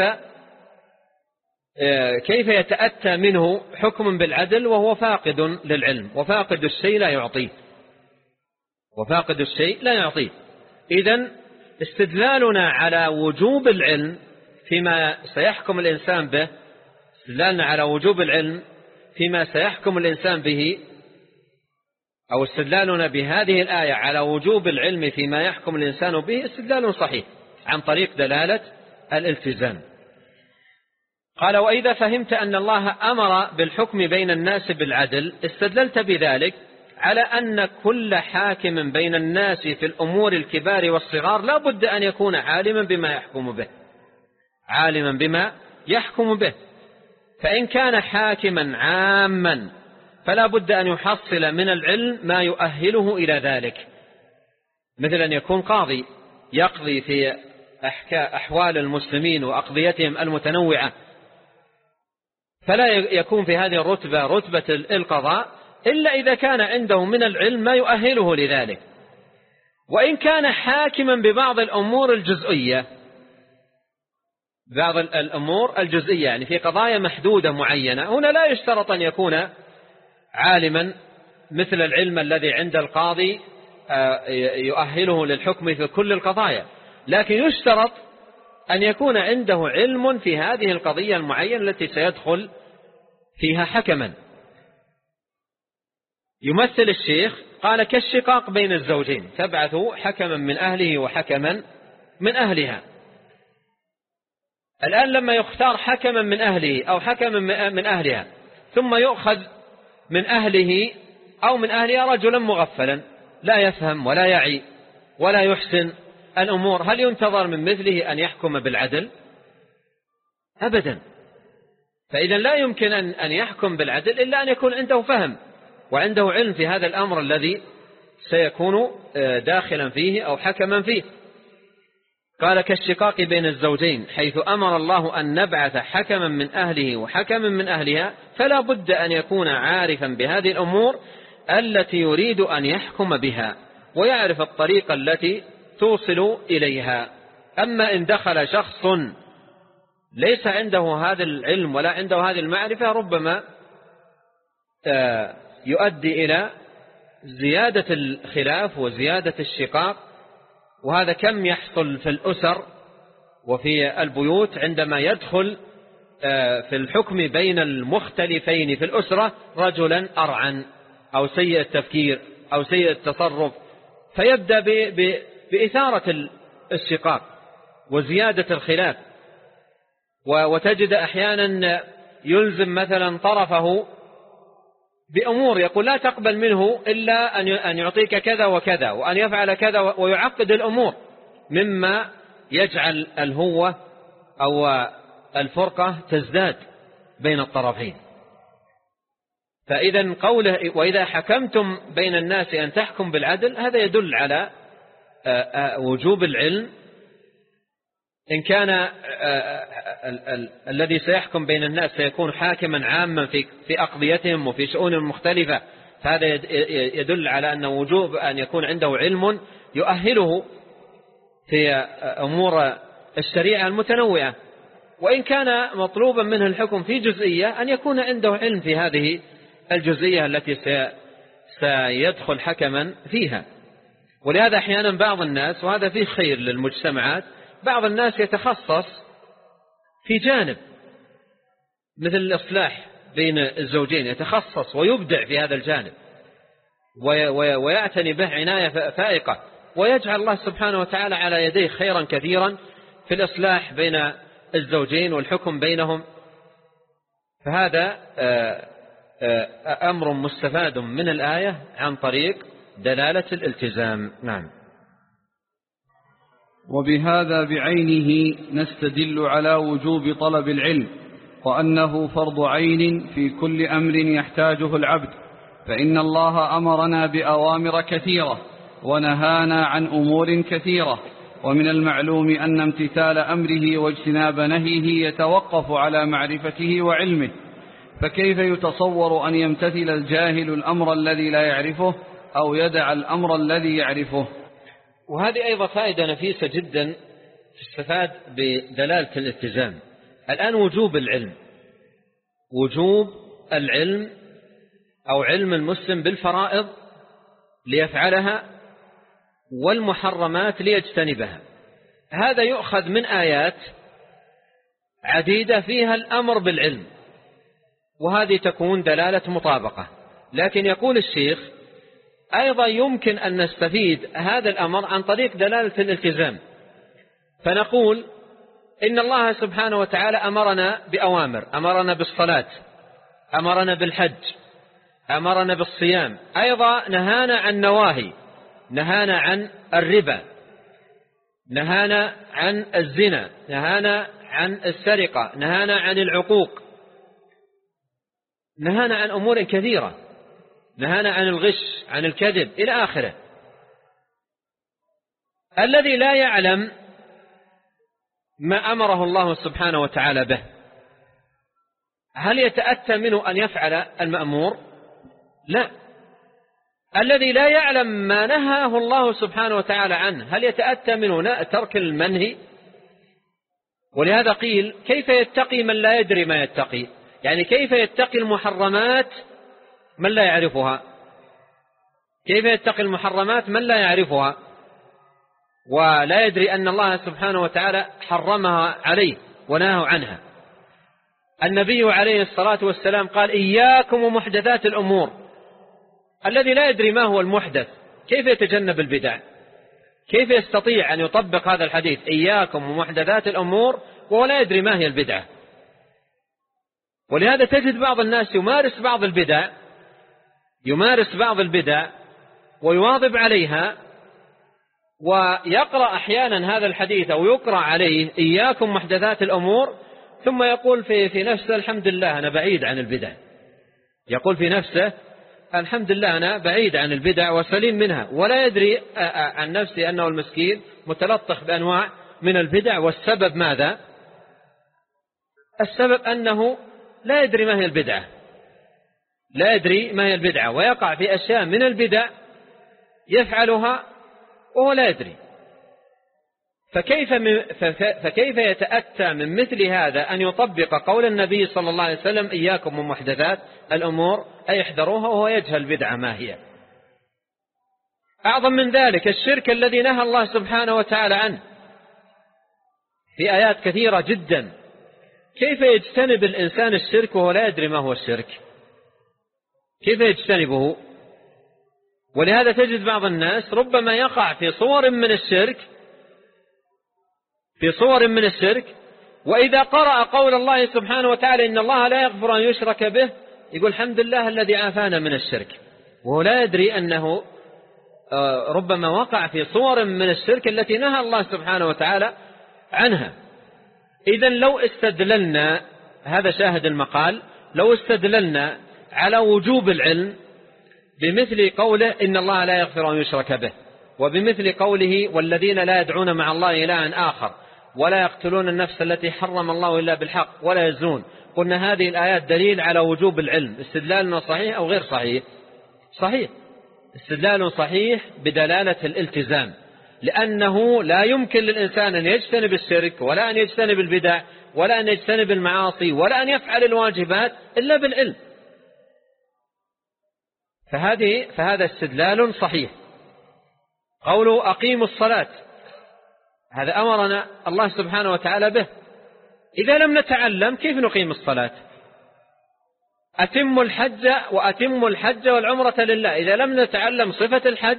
آه، كيف يتأتى منه حكم بالعدل وهو فاقد للعلم؟ وفاقد الشيء لا يعطيه. وفاقد الشيء لا يعطيه. إذا استدلالنا على وجوب العلم فيما سيحكم الإنسان به استدلالنا على وجوب العلم فيما سيحكم الإنسان به أو استدلالنا بهذه الآية على وجوب العلم فيما يحكم الإنسان به استدلال صحيح عن طريق دلالة الالتزام. قال وإذا فهمت أن الله أمر بالحكم بين الناس بالعدل استدللت بذلك على أن كل حاكم بين الناس في الأمور الكبار والصغار لا بد أن يكون عالما بما يحكم به. عالما بما يحكم به. فإن كان حاكما عاما فلا بد أن يحصل من العلم ما يؤهله إلى ذلك. مثل أن يكون قاضي يقضي في أحوال المسلمين وأقضيتهم المتنوعة. فلا يكون في هذه الرتبة رتبة القضاء إلا إذا كان عنده من العلم ما يؤهله لذلك. وإن كان حاكما ببعض الأمور الجزئية بعض الأمور الجزئية يعني في قضايا محدودة معينة هنا لا يشترط أن يكون عالما مثل العلم الذي عند القاضي آه، يؤهله للحكم في كل القضايا. لكن يشترط أن يكون عنده علم في هذه القضية المعينة التي سيدخل فيها حكما. يمثل الشيخ قال كالشقاق بين الزوجين تبعث حكما من أهله وحكما من أهلها. الآن لما يختار حكما من أهله أو حكما من أهلها ثم يؤخذ من أهله أو من أهلها رجلا مغفلا لا يفهم ولا يعي ولا يحسن الأمور. هل ينتظر من مثله أن يحكم بالعدل؟ أبدا. فإذا لا يمكن أن يحكم بالعدل إلا أن يكون عنده فهم وعنده علم في هذا الأمر الذي سيكون آه، داخلا فيه أو حكما فيه. قال كالشقاق بين الزوجين حيث أمر الله أن نبعث حكما من أهله وحكما من أهلها فلا بد أن يكون عارفا بهذه الأمور التي يريد أن يحكم بها ويعرف الطريقة التي توصل إليها. أما إن دخل شخص ليس عنده هذا العلم ولا عنده هذه المعرفة ربما آه، يؤدي إلى زيادة الخلاف وزيادة الشقاق وهذا كم يحصل في الأسر وفي البيوت عندما يدخل آه، في الحكم بين المختلفين في الأسرة رجلا أرعا أو سيء التفكير أو سيء التصرف فيبدأ بإثارة الشقاق وزيادة الخلاف. وتجد أحيانا يلزم مثلا طرفه بأمور يقول لا تقبل منه إلا أن يعطيك كذا وكذا وأن يفعل كذا ويعقد الأمور مما يجعل الهوة أو الفرقة تزداد بين الطرفين. فإذا قوله وإذا حكمتم بين الناس أن تحكم بالعدل هذا يدل على آه، آه، وجوب العلم إن كان آه، الذي سيحكم بين الناس سيكون حاكما عاما في في أقضيتهم وفي شؤون مختلفة فهذا يدل على أن وجوب أن يكون عنده علم يؤهله في أمور الشريعة المتنوعة. وإن كان مطلوبا منه الحكم في جزئية أن يكون عنده علم في هذه الجزئية التي سيدخل حكما فيها. ولهذا أحيانا بعض الناس وهذا فيه خير للمجتمعات بعض الناس يتخصص في جانب مثل الإصلاح بين الزوجين يتخصص ويبدع في هذا الجانب ويعتني به عناية فائقة ويجعل الله سبحانه وتعالى على يديه خيرا كثيرا في الإصلاح بين الزوجين والحكم بينهم. فهذا آه، آه، أمر مستفاد من الآية عن طريق دلالة الالتزام. نعم. وبهذا بعينه نستدل على وجوب طلب العلم وأنه فرض عين في كل أمر يحتاجه العبد فإن الله أمرنا بأوامر كثيرة ونهانا عن أمور كثيرة ومن المعلوم أن امتثال أمره واجتناب نهيه يتوقف على معرفته وعلمه فكيف يتصور أن يمتثل الجاهل الأمر الذي لا يعرفه أو يدع الأمر الذي يعرفه؟ وهذه أيضا فائدة نفيسة جدا تستفاد بدلالة الالتزام. الآن وجوب العلم. وجوب العلم أو علم المسلم بالفرائض ليفعلها والمحرمات ليجتنبها. هذا يؤخذ من آيات عديدة فيها الأمر بالعلم. وهذه تكون دلالة مطابقة. لكن يقول الشيخ أيضا يمكن أن نستفيد هذا الأمر عن طريق دلالة الالتزام. فنقول إن الله سبحانه وتعالى أمرنا بأوامر أمرنا بالصلاة أمرنا بالحج أمرنا بالصيام. أيضا نهانا عن نواهي نهانا عن الربا نهانا عن الزنا نهانا عن السرقة نهانا عن العقوق. نهانا عن أمور كثيرة. نهانا عن الغش عن الكذب إلى آخره. الذي لا يعلم ما أمره الله سبحانه وتعالى به. هل يتأتى منه أن يفعل المأمور؟ لا. الذي لا يعلم ما نهاه الله سبحانه وتعالى عنه هل يتأتى منه ترك المنهي؟ ولهذا قيل كيف يتقي من لا يدري ما يتقي؟ يعني كيف يتقي المحرمات من لا يعرفها؟ كيف يتقي المحرمات من لا يعرفها؟ ولا يدري أن الله سبحانه وتعالى حرمها عليه ونهى عنها. النبي عليه الصلاة والسلام قال إياكم ومحدثات الأمور. الذي لا يدري ما هو المحدث كيف يتجنب البدع؟ كيف يستطيع أن يطبق هذا الحديث؟ إياكم ومحدثات الأمور وهو لا يدري ما هي البدعة. ولهذا تجد بعض الناس يمارس بعض البدع يمارس بعض البدع ويواظب عليها ويقرأ أحيانا هذا الحديث أو يقرأ عليه إياكم محدثات الأمور ثم يقول في, في نفسه الحمد لله أنا بعيد عن البدع. يقول في نفسه الحمد لله أنا بعيد عن البدع وسليم منها ولا يدري عن نفسه أنه المسكين متلطخ بأنواع من البدع والسبب ماذا؟ السبب أنه لا يدري ما هي البدعة. لا يدري ما هي البدعة ويقع في أشياء من البدع يفعلها وهو لا يدري. فكيف, فكيف يتأتى من مثل هذا أن يطبق قول النبي صلى الله عليه وسلم إياكم من محدثات الأمور أي احذروها وهو يجهل بدعة ما هي؟ أعظم من ذلك الشرك الذي نهى الله سبحانه وتعالى عنه في آيات كثيرة جدا. كيف يجتنب الإنسان الشرك وهو لا يدري ما هو الشرك؟ كيف يجتنبه؟ ولهذا تجد بعض الناس ربما يقع في صور من الشرك في صور من الشرك وإذا قرأ قول الله سبحانه وتعالى إن الله لا يغفر أن يشرك به يقول الحمد لله الذي عافانا من الشرك. وهو لا يدري أنه آه، ربما وقع في صور من الشرك التي نهى الله سبحانه وتعالى عنها. إذا لو استدللنا هذا شاهد المقال لو استدللنا على وجوب العلم بمثل قوله إن الله لا يغفر أن يشرك به وبمثل قوله والذين لا يدعون مع الله إلها آخر ولا يقتلون النفس التي حرم الله إلا بالحق ولا يزنون. قلنا هذه الآيات دليل على وجوب العلم استدلالنا صحيح أو غير صحيح؟ صحيح. استدلال صحيح بدلالة الالتزام لأنه لا يمكن للإنسان أن يجتنب الشرك ولا أن يجتنب البدع ولا أن يجتنب المعاصي ولا أن يفعل الواجبات إلا بالعلم. فهذه فهذا استدلال صحيح. قوله أقيموا الصلاة. هذا أمرنا الله سبحانه وتعالى به. إذا لم نتعلم كيف نقيم الصلاة؟ أتم الحج وأتم الحج والعمرة لله. إذا لم نتعلم صفة الحج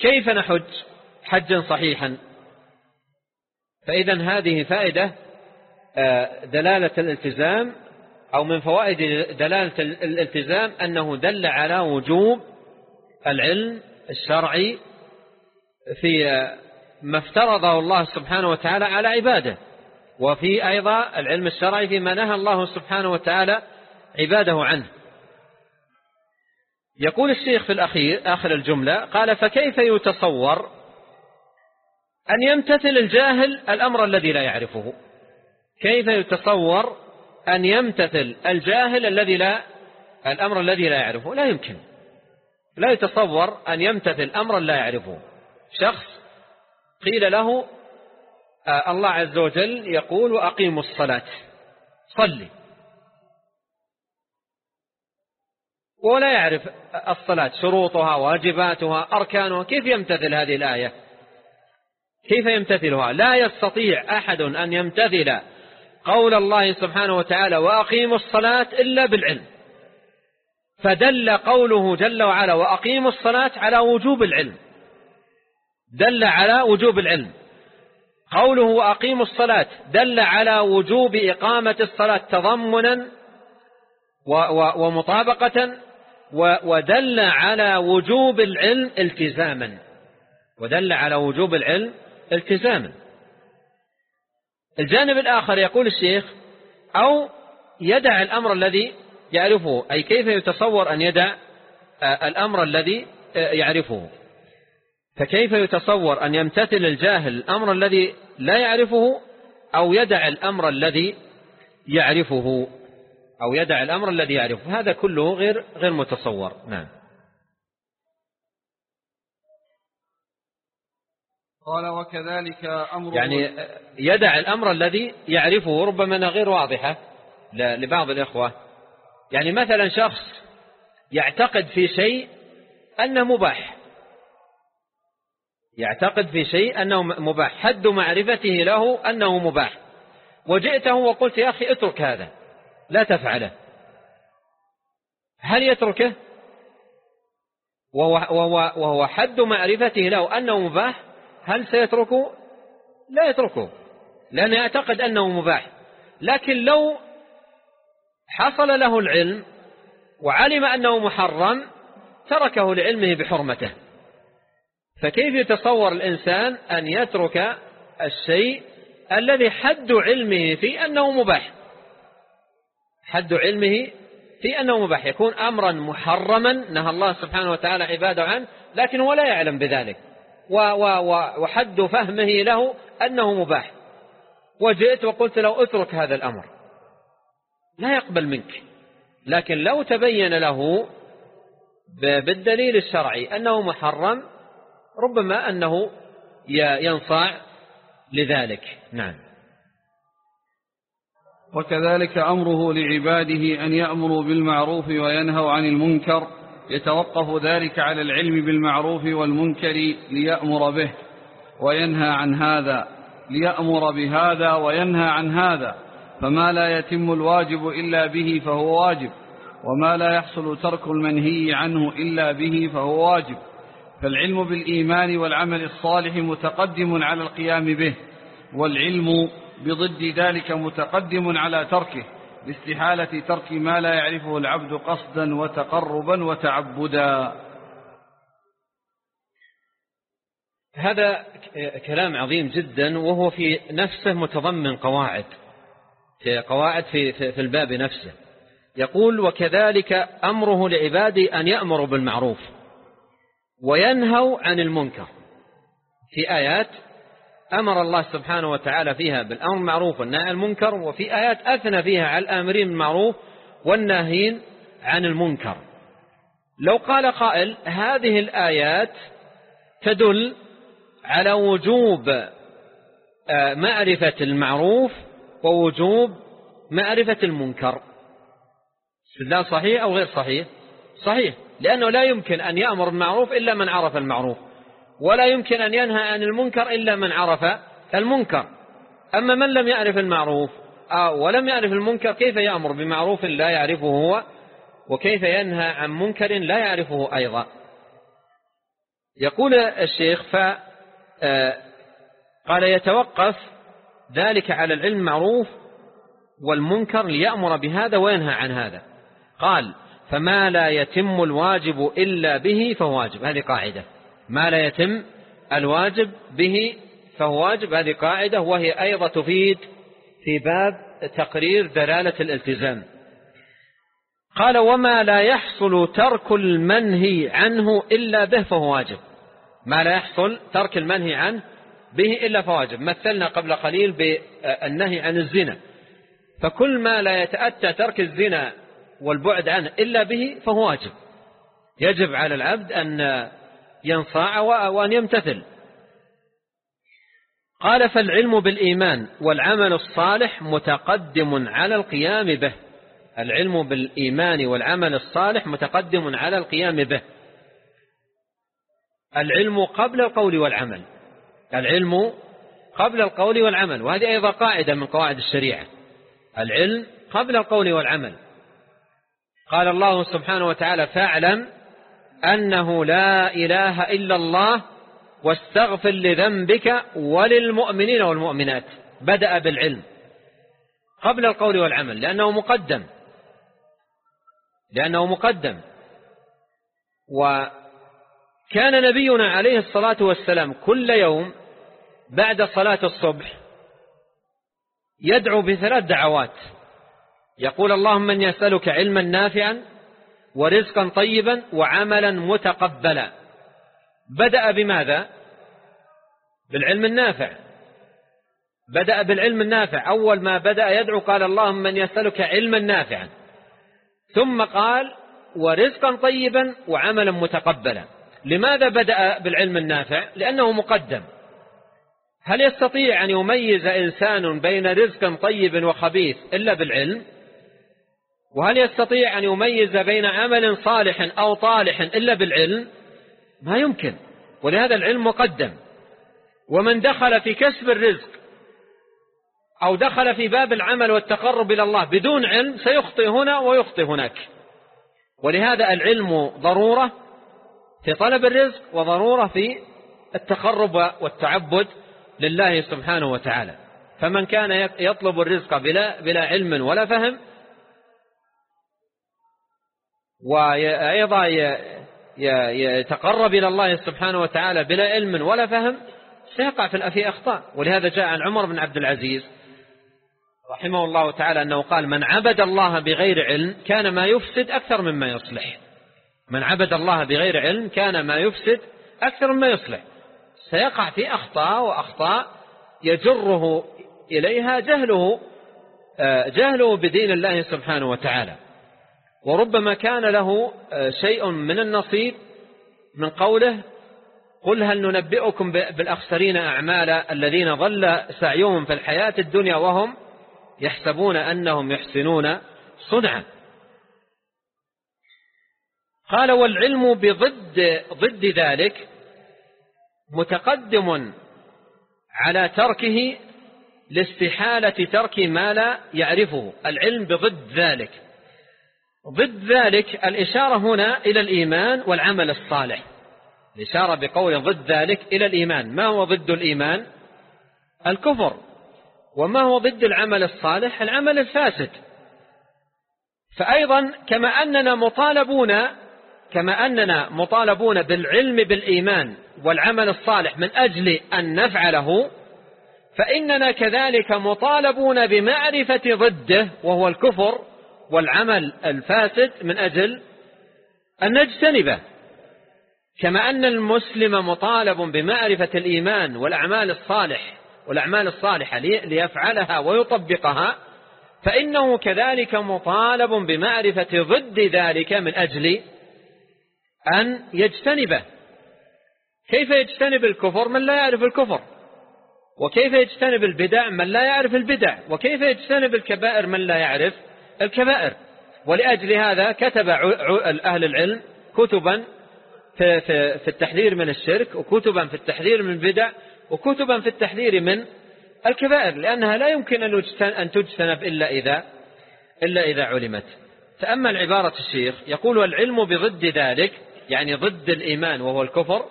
كيف نحج حجا صحيحا؟ فإذا هذه فائدة آه، دلالة الالتزام أو من فوائد دلالة الالتزام أنه دل على وجوب العلم الشرعي في ما افترضه الله سبحانه وتعالى على عباده. وفي أيضا العلم الشرعي فيما نهى الله سبحانه وتعالى عباده عنه. يقول الشيخ في الأخير آخر الجملة قال فكيف يتصور أن يمتثل الجاهل الأمر الذي لا يعرفه؟ كيف يتصور أن يمتثل الجاهل الذي لا الأمر الذي لا يعرفه. لا يمكن. لا يتصور أن يمتثل أمرا لا يعرفه. شخص قيل له آه الله عز وجل يقول وأقيموا الصلاة. صلي. ولا يعرف الصلاة شروطها واجباتها أركانها. كيف يمتثل هذه الآية؟ كيف يمتثلها؟ لا يستطيع أحد أن يمتثل قول الله سبحانه وتعالى وأقيموا الصلاة إلا بالعلم. فدل قوله جل وعلا وأقيموا الصلاة على وجوب العلم. دل على وجوب العلم. قوله وأقيموا الصلاة دل على وجوب إقامة الصلاة تضمنا ومطابقة ودل على وجوب العلم التزاما. ودل على وجوب العلم التزاما. الجانب الآخر يقول الشيخ أو يدع الأمر الذي يعرفه أي كيف يتصور أن يدع آه، الأمر الذي آه، يعرفه. فكيف يتصور أن يمتثل الجاهل الأمر الذي لا يعرفه أو يدع الأمر الذي يعرفه أو يدع الأمر الذي يعرفه؟ هذا كله غير غير متصور. نعم. قال وكذلك أمر يعني يدع الأمر الذي يعرفه ربما غير واضحة لبعض الإخوة. يعني مثلا شخص يعتقد في شيء أنه مباح. يعتقد في شيء أنه مباح. حد معرفته له أنه مباح. وجئته وقلت يا أخي اترك هذا. لا تفعله. هل يتركه؟ وهو, وهو, وهو حد معرفته له أنه مباح؟ هل سيتركه لا يتركه لأنه يعتقد أنه مباح. لكن لو حصل له العلم وعلم أنه محرم تركه لعلمه بحرمته. فكيف يتصور الإنسان أن يترك الشيء الذي حد علمه في أنه مباح؟ حد علمه في أنه مباح. يكون أمرا محرما نهى الله سبحانه وتعالى عباده عنه لكن هو لا يعلم بذلك. وحد فهمه له أنه مباح. وجئت وقلت له اترك هذا الأمر. لا يقبل منك. لكن لو تبين له بالدليل الشرعي أنه محرم ربما أنه ينصاع لذلك. نعم. وكذلك أمره لعباده أن يأمروا بالمعروف وينهوا عن المنكر. يتوقف ذلك على العلم بالمعروف والمنكر ليأمر به وينهى عن هذا ليأمر بهذا وينهى عن هذا. فما لا يتم الواجب إلا به فهو واجب وما لا يحصل ترك المنهي عنه إلا به فهو واجب. فالعلم بالإيمان والعمل الصالح متقدم على القيام به والعلم بضد ذلك متقدم على تركه. لاستحالة ترك ما لا يعرفه العبد قصدا وتقربا وتعبدا. هذا كلام عظيم جدا وهو في نفسه متضمن قواعد في قواعد في, في الباب نفسه. يقول وكذلك أمره لعباده أن يأمروا بالمعروف وينهوا عن المنكر. في آيات أمر الله سبحانه وتعالى فيها بالأمر المعروف والنهي عن المنكر وفي آيات أثنى فيها على الآمرين بالمعروف والناهين عن المنكر. لو قال قائل هذه الآيات تدل على وجوب آه، معرفة المعروف ووجوب معرفة المنكر. استدلال صحيح أو غير صحيح؟ صحيح لأنه لا يمكن أن يأمر بالمعروف إلا من عرف المعروف. ولا يمكن أن ينهى عن المنكر إلا من عرف المنكر. أما من لم يعرف المعروف آه، ولم يعرف المنكر كيف يأمر؟ بمعروف لا يعرفه هو وكيف ينهى عن منكر لا يعرفه أيضا. يقول الشيخ ف آه، قال يتوقف ذلك على العلم معروف والمنكر ليأمر بهذا وينهى عن هذا. قال فما لا يتم الواجب إلا به فهو واجب. هذه قاعدة. ما لا يتم الواجب به فهو واجب. هذه قاعدة وهي أيضا تفيد في باب تقرير دلالة الالتزام. قال وما لا يحصل ترك المنهي عنه إلا به فهو واجب. ما لا يحصل ترك المنهي عنه به إلا فواجب مثلنا قبل قليل بالنهي عن الزنا. فكل ما لا يتأتى ترك الزنا والبعد عنه إلا به فهو واجب. يجب على العبد أن ينصاع وأن يمتثل. قال فالعلم بالإيمان والعمل الصالح متقدم على القيام به. العلم بالإيمان والعمل الصالح متقدم على القيام به. العلم قبل القول والعمل. العلم قبل القول والعمل. وهذه أيضا قاعدة من قواعد الشريعة. العلم قبل القول والعمل. قال الله سبحانه وتعالى فاعلم أنه لا إله إلا الله واستغفر لذنبك وللمؤمنين والمؤمنات. بدأ بالعلم. قبل القول والعمل لأنه مقدم. لأنه مقدم. وكان نبينا عليه الصلاة والسلام كل يوم بعد صلاة الصبح يدعو بثلاث دعوات. يقول اللهم من يسألك علما نافعا ورزقا طيبا وعملا متقبلا. بدأ بماذا؟ بالعلم النافع. بدأ بالعلم النافع. أول ما بدأ يدعو قال اللهم من يسألك علما نافعا. ثم قال ورزقا طيبا وعملا متقبلا. لماذا بدأ بالعلم النافع؟ لأنه مقدم. هل يستطيع أن يميز إنسان بين رزق طيب وخبيث إلا بالعلم؟ وهل يستطيع أن يميز بين عمل صالح أو طالح إلا بالعلم؟ ما يمكن ولهذا العلم مقدم. ومن دخل في كسب الرزق أو دخل في باب العمل والتقرب إلى الله بدون علم سيخطئ هنا ويخطئ هناك. ولهذا العلم ضرورة في طلب الرزق وضرورة في التقرب والتعبد لله سبحانه وتعالى. فمن كان يطلب الرزق بلا, بلا علم ولا فهم وأيضا يتقرب إلى الله سبحانه وتعالى بلا علم ولا فهم سيقع في أخطاء. ولهذا جاء عن عمر بن عبد العزيز رحمه الله تعالى أنه قال من عبد الله بغير علم كان ما يفسد أكثر مما يصلح. من عبد الله بغير علم كان ما يفسد أكثر مما يصلح. سيقع في أخطاء وأخطاء يجره إليها جهله آه، جهله بدين الله سبحانه وتعالى. وربما كان له آه، شيء من النصيب من قوله قل هل ننبئكم بالأخسرين أعمالا الذين ضل سعيهم في الحياة الدنيا وهم يحسبون أنهم يحسنون صنعا. قال والعلم بضد ضد ذلك متقدم على تركه لاستحالة ترك ما لا يعرفه. العلم بضد ذلك. ضد ذلك الإشارة هنا إلى الإيمان والعمل الصالح. الإشارة بقول ضد ذلك إلى الإيمان. ما هو ضد الإيمان؟ الكفر. وما هو ضد العمل الصالح؟ العمل الفاسد. فأيضا كما أننا مطالبون كما أننا مطالبون بالعلم بالإيمان والعمل الصالح من أجل أن نفعله فإننا كذلك مطالبون بمعرفة ضده وهو الكفر والعمل الفاسد من أجل أن نجتنبه. كما أن المسلم مطالب بمعرفة الإيمان والأعمال الصالح والأعمال الصالحة ليفعلها ويطبقها فإنه كذلك مطالب بمعرفة ضد ذلك من أجل أن يجتنبه. كيف يجتنب الكفر؟ من لا يعرف الكفر. وكيف يجتنب البدع؟ من لا يعرف البدع. وكيف يجتنب الكبائر؟ من لا يعرف. الكبائر. ولأجل هذا كتب أهل العلم كتبا في, في, في التحذير من الشرك وكتبا في التحذير من البدع وكتبا في التحذير من الكبائر لأنها لا يمكن أن تجتنب إلا إذا, إلا إذا علمت. تأمل عبارة الشيخ يقول العلم بضد ذلك يعني ضد الإيمان وهو الكفر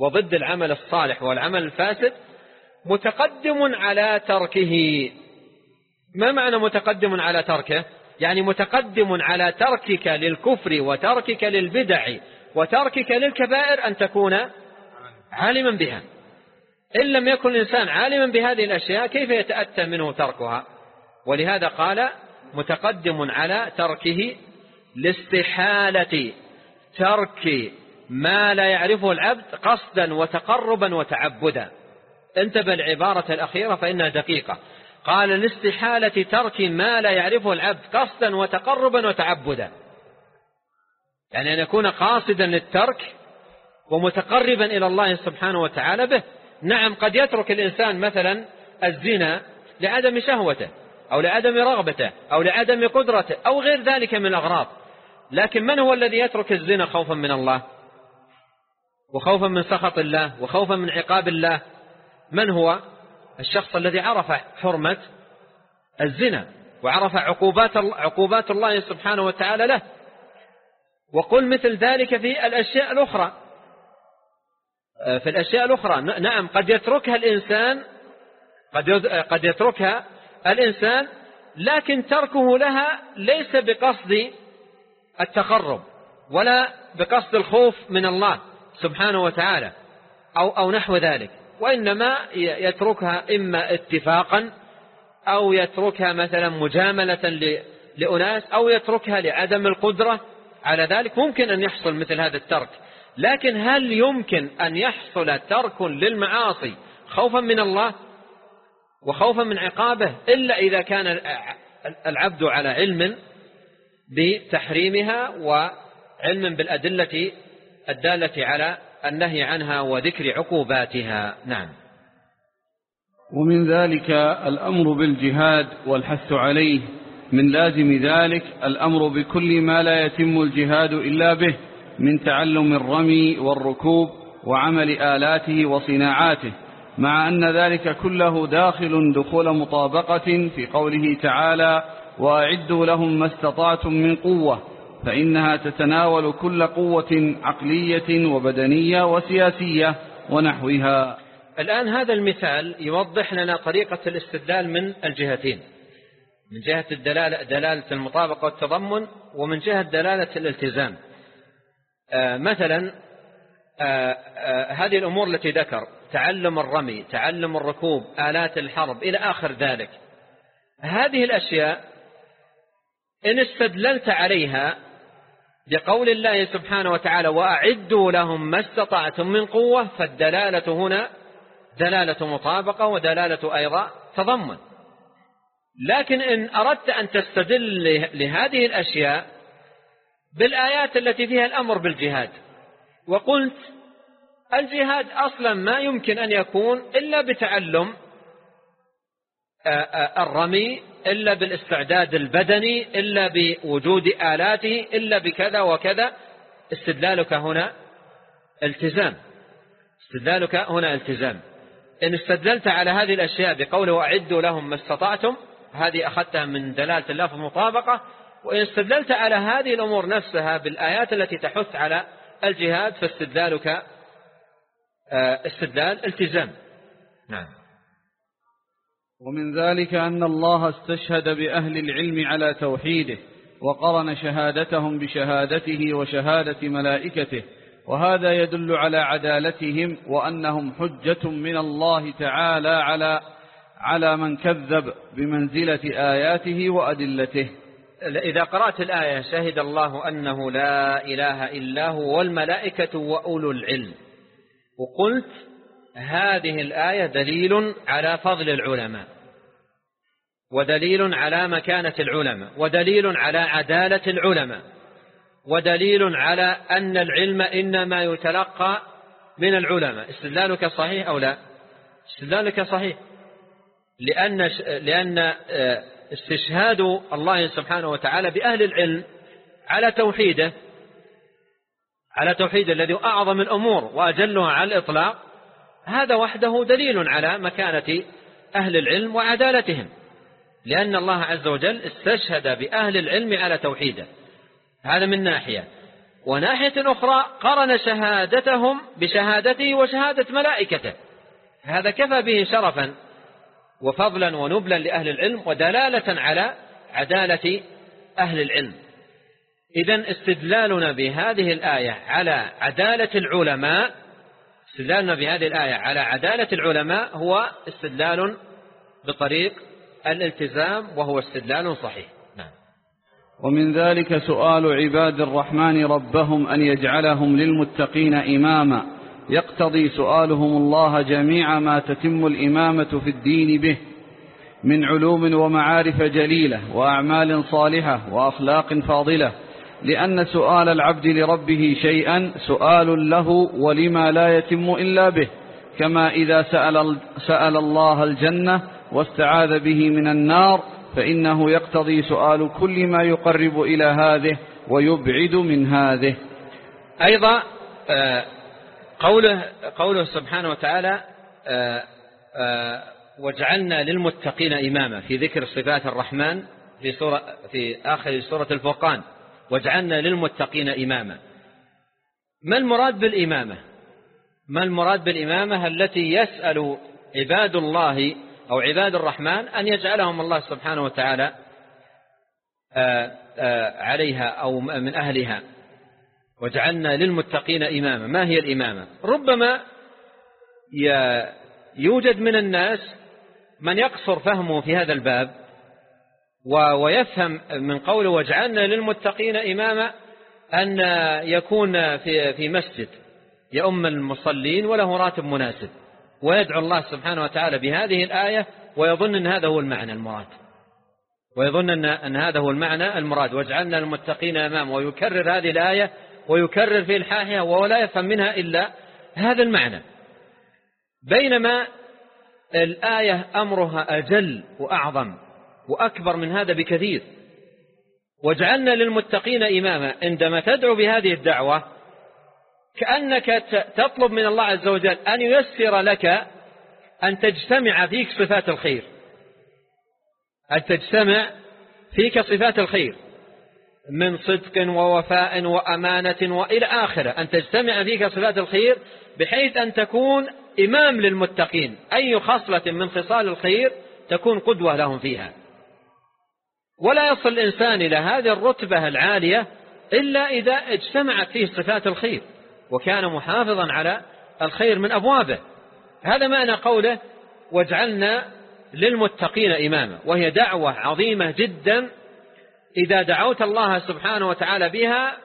وضد العمل الصالح والعمل الفاسد متقدم على تركه. ما معنى متقدم على تركه؟ يعني متقدم على تركك للكفر وتركك للبدع وتركك للكبائر أن تكون عالما بها. إن لم يكن الإنسان عالما بهذه الأشياء كيف يتأتى منه تركها؟ ولهذا قال متقدم على تركه لاستحالة ترك ما لا يعرفه العبد قصدا وتقربا وتعبدا. انتبه العبارة الأخيرة فإنها دقيقة. قال لاستحالة ترك ما لا يعرفه العبد قصدا وتقربا وتعبدا. يعني أن يكون قاصدا للترك ومتقربا إلى الله سبحانه وتعالى به. نعم قد يترك الإنسان مثلا الزنا لعدم شهوته أو لعدم رغبته أو لعدم قدرته أو غير ذلك من الأغراض. لكن من هو الذي يترك الزنا خوفا من الله؟ وخوفا من سخط الله؟ وخوفا من عقاب الله؟ من هو؟ الشخص الذي عرف حرمة الزنا وعرف عقوبات عقوبات الله سبحانه وتعالى له. وقل مثل ذلك في الأشياء الأخرى. في الأشياء الأخرى. نعم قد يتركها الإنسان قد قد يتركها الإنسان لكن تركه لها ليس بقصد التقرب ولا بقصد الخوف من الله سبحانه وتعالى أو, أو نحو ذلك. وإنما يتركها إما اتفاقا أو يتركها مثلا مجاملة لأناس أو يتركها لعدم القدرة. على ذلك ممكن أن يحصل مثل هذا الترك. لكن هل يمكن أن يحصل ترك للمعاصي خوفا من الله وخوفا من عقابه إلا إذا كان العبد على علم بتحريمها وعلم بالأدلة الدالة على النهي عنها وذكر عقوباتها. نعم. ومن ذلك الأمر بالجهاد والحث عليه. من لازم ذلك الأمر بكل ما لا يتم الجهاد إلا به من تعلم الرمي والركوب وعمل آلاته وصناعاته. مع أن ذلك كله داخل دخول مطابقة في قوله تعالى وأعدوا لهم ما استطعتم من قوة فإنها تتناول كل قوة عقلية وبدنية وسياسية ونحوها. الآن هذا المثال يوضح لنا طريقة الاستدلال من الجهتين. من جهة الدلالة دلالة المطابقة والتضمن ومن جهة دلالة الالتزام. آه مثلا آه آه هذه الأمور التي ذكر تعلم الرمي تعلم الركوب آلات الحرب إلى آخر ذلك. هذه الأشياء إن استدللت عليها بقول الله سبحانه وتعالى وأعدوا لهم ما استطعتم من قوة فالدلالة هنا دلالة مطابقة ودلالة أيضا تضمن. لكن إن أردت أن تستدل لهذه الأشياء بالآيات التي فيها الأمر بالجهاد. وقلت الجهاد أصلا ما يمكن أن يكون إلا بتعلم الرمي إلا بالاستعداد البدني إلا بوجود آلاته إلا بكذا وكذا استدلالك هنا التزام. استدلالك هنا التزام. إن استدللت على هذه الأشياء بقوله وأعدوا لهم ما استطعتم هذه أخذتها من دلالة الله في المطابقة وإن استدللت على هذه الأمور نفسها بالآيات التي تحث على الجهاد فاستدلالك آه، استدلال التزام. نعم. ومن ذلك أن الله استشهد بأهل العلم على توحيده وقرن شهادتهم بشهادته وشهادة ملائكته وهذا يدل على عدالتهم وأنهم حجة من الله تعالى على على من كذب بمنزلة آياته وأدلته. إذا قرأت الآية شهد الله أنه لا إله إلا هو والملائكة وأولو العلم وقلت هذه الآية دليل على فضل العلماء ودليل على مكانة العلماء ودليل على عدالة العلماء ودليل على أن العلم إنما يتلقى من العلماء. استدلالك صحيح أو لا؟ استدلالك صحيح. لأن, لأن آه، استشهاد الله سبحانه وتعالى بأهل العلم على توحيده على توحيد الذي أعظم الأمور وأجلها على الإطلاق هذا وحده دليل على مكانة أهل العلم وعدالتهم لأن الله عز وجل استشهد بأهل العلم على توحيده. هذا من ناحية. وناحية أخرى قرن شهادتهم بشهادته وشهادة ملائكته. هذا كفى به شرفا وفضلا ونبلا لأهل العلم ودلالة على عدالة أهل العلم. إذا استدلالنا بهذه الآية على عدالة العلماء استدلالنا بهذه الآية على عدالة العلماء هو استدلال بطريق الالتزام وهو استدلال صحيح. نعم. ومن ذلك سؤال عباد الرحمن ربهم أن يجعلهم للمتقين إماما. يقتضي سؤالهم الله جميع ما تتم الإمامة في الدين به من علوم ومعارف جليلة وأعمال صالحة وأخلاق فاضلة. لأن سؤال العبد لربه شيئا سؤال له ولما لا يتم إلا به كما إذا سأل, سأل الله الجنة واستعاذ به من النار فإنه يقتضي سؤال كل ما يقرب إلى هذه ويبعد من هذه. أيضا آه، قوله, قوله سبحانه وتعالى آه، آه، وجعلنا للمتقين إماما في ذكر صفات الرحمن في, سورة في آخر سورة الفرقان. وجعلنا للمتقين إماما. ما المراد بالإمامة؟ ما المراد بالإمامة التي يسأل عباد الله أو عباد الرحمن أن يجعلهم الله سبحانه وتعالى آه، آه، عليها أو من أهلها؟ وجعلنا للمتقين إماما. ما هي الإمامة؟ ربما يوجد من الناس من يقصر فهمه في هذا الباب ويفهم من قوله وجعلنا للمتقين إماما أن يكون في في مسجد يؤم المصلين وله راتب مناسب. ويدعو الله سبحانه وتعالى بهذه الآية ويظن أن هذا هو المعنى المراد. ويظن أن, أن هذا هو المعنى المراد. واجعلنا المتقين أمام ويكرر هذه الآية ويكرر في الحاحية وهو لا يفهم منها إلا هذا المعنى. بينما الآية أمرها أجل وأعظم. وأكبر من هذا بكثير. واجعلنا للمتقين إماما. عندما تدعو بهذه الدعوة كأنك تطلب من الله عز وجل أن ييسر لك أن تجتمع فيك صفات الخير. أن تجتمع فيك صفات الخير. من صدق ووفاء وأمانة وإلى آخرة. أن تجتمع فيك صفات الخير بحيث أن تكون إمام للمتقين. أي خصلة من خصال الخير تكون قدوة لهم فيها. ولا يصل الإنسان إلى هذه الرتبة العالية إلا إذا اجتمعت فيه صفات الخير وكان محافظا على الخير من أبوابه. هذا معنى قوله واجعلنا للمتقين إماما وهي دعوة عظيمة جدا. إذا دعوت الله سبحانه وتعالى بها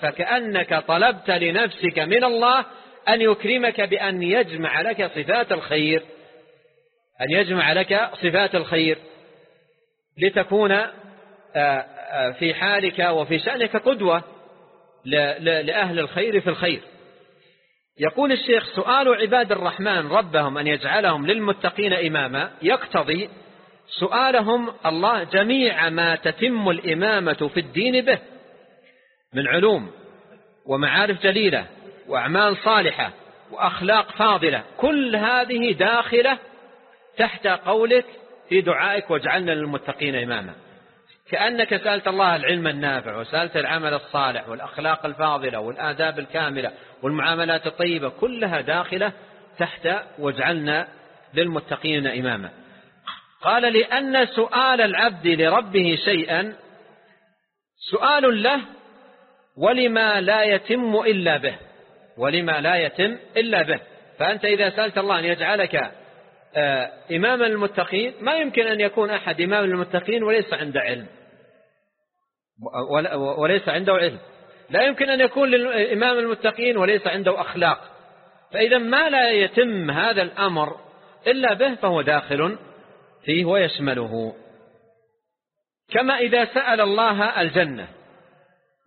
فكأنك طلبت لنفسك من الله أن يكرمك بأن يجمع لك صفات الخير أن يجمع لك صفات الخير. لتكون آه، آه، في حالك وفي شأنك قدوة لأهل الخير في الخير. يقول الشيخ سؤال عباد الرحمن ربهم أن يجعلهم للمتقين إماما. يقتضي سؤالهم الله جميع ما تتم الإمامة في الدين به من علوم ومعارف جليلة وأعمال صالحة وأخلاق فاضلة. كل هذه داخلة تحت قولك في دعائك واجعلنا للمتقين إماما. كأنك سألت الله العلم النافع وسألت العمل الصالح والأخلاق الفاضلة والآداب الكاملة والمعاملات الطيبة كلها داخلة تحت واجعلنا للمتقين إماما. قال لأن سؤال العبد لربه شيئا سؤال له ولما لا يتم إلا به. ولما لا يتم إلا به. فأنت إذا سألت الله أن يجعلك إماما المتقين ما يمكن أن يكون أحد إمام المتقين وليس عنده علم. وليس عنده علم. لا يمكن أن يكون إمام المتقين وليس عنده أخلاق. فإذا ما لا يتم هذا الأمر إلا به فهو داخل فيه ويشمله. كما إذا سأل الله الجنة.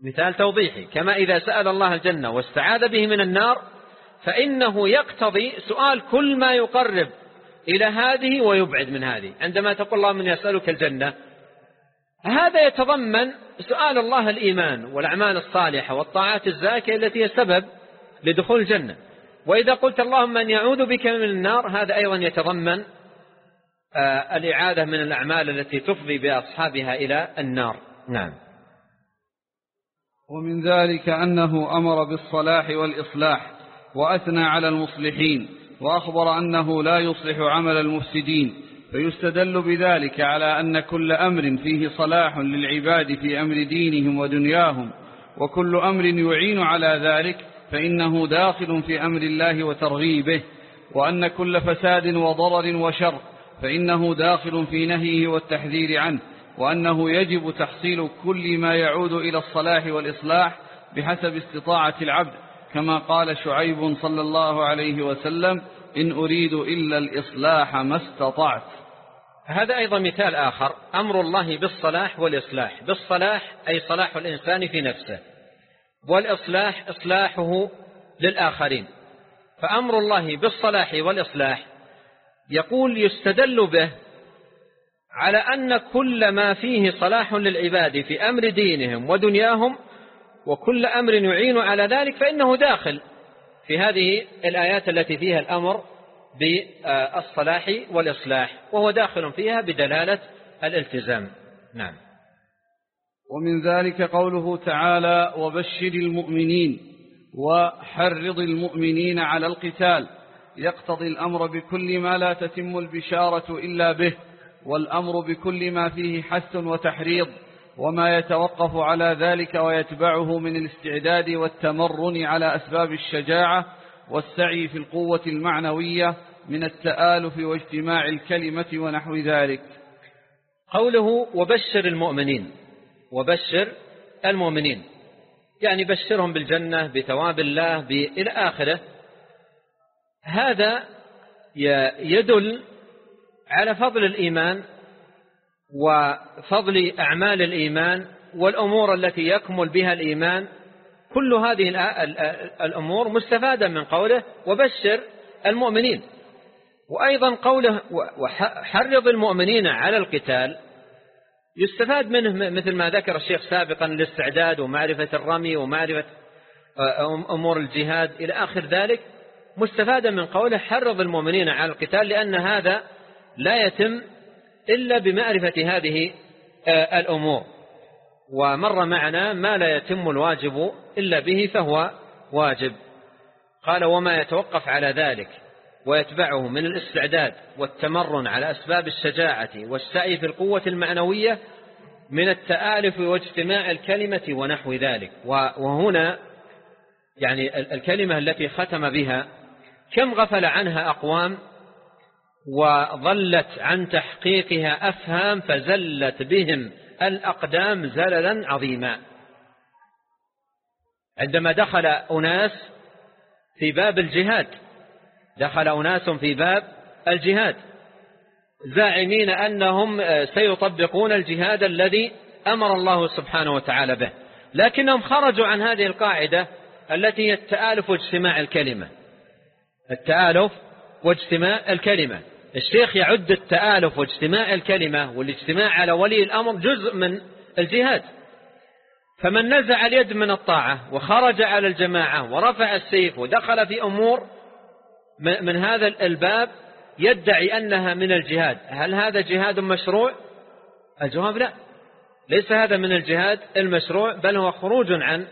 مثال توضيحي. كما إذا سأل الله الجنة واستعاذ به من النار فإنه يقتضي سؤال كل ما يقرب إلى هذه ويبعد من هذه. عندما تقول الله من يسألك الجنة هذا يتضمن سؤال الله الإيمان والأعمال الصالحة والطاعات الزاكية التي هي سبب لدخول الجنة. وإذا قلت اللهم من يعوذ بك من النار هذا أيضا يتضمن آه، الإعادة من الأعمال التي تفضي بأصحابها إلى النار. نعم. ومن ذلك أنه أمر بالصلاح والإصلاح وأثنى على المصلحين. وأخبر أنه لا يصلح عمل المفسدين فيستدل بذلك على أن كل أمر فيه صلاح للعباد في أمر دينهم ودنياهم وكل أمر يعين على ذلك فإنه داخل في أمر الله وترغيبه وأن كل فساد وضرر وشر فإنه داخل في نهيه والتحذير عنه وأنه يجب تحصيل كل ما يعود إلى الصلاح والإصلاح بحسب استطاعة العبد. كما قال شعيب صلى الله عليه وسلم إن أريد إلا الإصلاح ما استطعت. هذا أيضا مثال آخر أمر الله بالصلاح والإصلاح. بالصلاح أي صلاح الإنسان في نفسه. والإصلاح إصلاحه للآخرين. فأمر الله بالصلاح والإصلاح يقول يستدل به على أن كل ما فيه صلاح للعباد في أمر دينهم ودنياهم وكل أمر يعين على ذلك فإنه داخل في هذه الآيات التي فيها الأمر بالصلاح والإصلاح وهو داخل فيها بدلالة الالتزام. نعم. ومن ذلك قوله تعالى وبشر المؤمنين وحرض المؤمنين على القتال. يقتضي الأمر بكل ما لا تتم البشارة إلا به والأمر بكل ما فيه حث وتحريض. وما يتوقف على ذلك ويتبعه من الاستعداد والتمرن على أسباب الشجاعة والسعي في القوة المعنوية من التآلف واجتماع الكلمة ونحو ذلك. قوله وبشر المؤمنين وبشر المؤمنين يعني بشرهم بالجنة بثواب الله إلى آخره. هذا يدل على فضل الإيمان وفضل أعمال الإيمان والأمور التي يكمل بها الإيمان كل هذه الأمور مستفادة من قوله وبشر المؤمنين. وأيضا قوله وحرض المؤمنين على القتال يستفاد منه مثل ما ذكر الشيخ سابقا الاستعداد ومعرفة الرمي ومعرفة أمور الجهاد إلى آخر ذلك. مستفادا من قوله حرض المؤمنين على القتال لأن هذا لا يتم إلا بمعرفة هذه آه، الأمور. ومر معنا ما لا يتم الواجب إلا به فهو واجب. قال وما يتوقف على ذلك ويتبعه من الاستعداد والتمرن على أسباب الشجاعة والسعي في القوة المعنوية من التآلف واجتماع الكلمة ونحو ذلك. وهنا يعني الكلمة التي ختم بها كم غفل عنها أقوام وظلت عن تحقيقها أفهام فزلت بهم الأقدام زللا عظيما. عندما دخل أناس في باب الجهاد دخل أناس في باب الجهاد زاعمين أنهم سيطبقون الجهاد الذي أمر الله سبحانه وتعالى به. لكنهم خرجوا عن هذه القاعدة التي هي التآلف واجتماع الكلمة. التآلف واجتماع الكلمة. الشيخ يعد التآلف واجتماع الكلمة والاجتماع على ولي الأمر جزء من الجهاد. فمن نزع اليد من الطاعة وخرج على الجماعة ورفع السيف ودخل في أمور من هذا الباب يدعي أنها من الجهاد. هل هذا جهاد مشروع؟ الجواب لا. ليس هذا من الجهاد المشروع بل هو خروج عن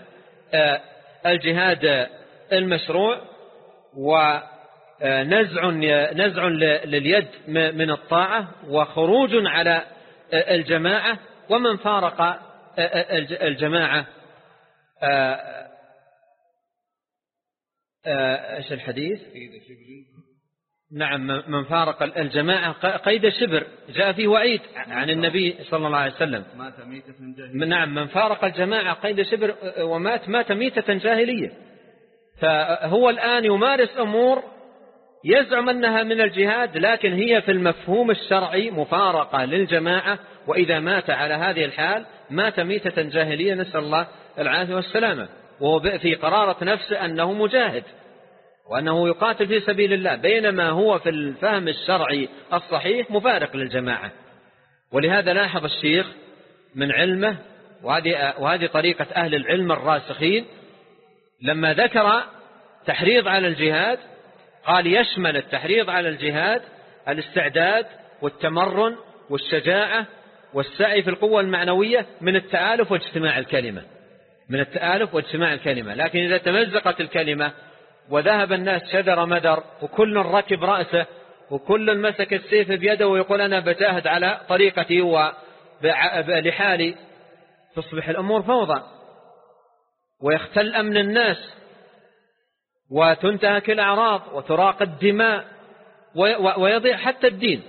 آه، الجهاد المشروع ونزع نزع لليد من الطاعة وخروج على الجماعة ومن فارق الجماعة. إيش الحديث؟ نعم من فارق الجماعة قيد شبر. جاء فيه وعيد عن النبي صلى الله عليه وسلم. مات ميتة جاهلية. نعم من فارق الجماعة قيد شبر ومات مات ميتة جاهلية. فهو الآن يمارس أمور يزعم أنها من الجهاد لكن هي في المفهوم الشرعي مفارقة للجماعة وإذا مات على هذه الحال مات ميتة جاهلية نسأل الله العافية والسلامة. وهو في قرارة نفسه أنه مجاهد وأنه يقاتل في سبيل الله بينما هو في الفهم الشرعي الصحيح مفارق للجماعة. ولهذا لاحظ الشيخ من علمه وهذه, وهذه طريقة أهل العلم الراسخين لما ذكر تحريض على الجهاد قال يشمل التحريض على الجهاد الاستعداد والتمرن والشجاعة والسعي في القوة المعنوية من التآلف واجتماع الكلمة. من التآلف واجتماع الكلمة. لكن إذا تمزقت الكلمة وذهب الناس شذر مدر وكل ركب رأسه وكل مسك السيف بيده ويقول أنا بجاهد على طريقتي ولحالي تصبح الأمور فوضى. ويختل أمن الناس وتنتهك الأعراض وتراق الدماء ويضيع حتى الدين.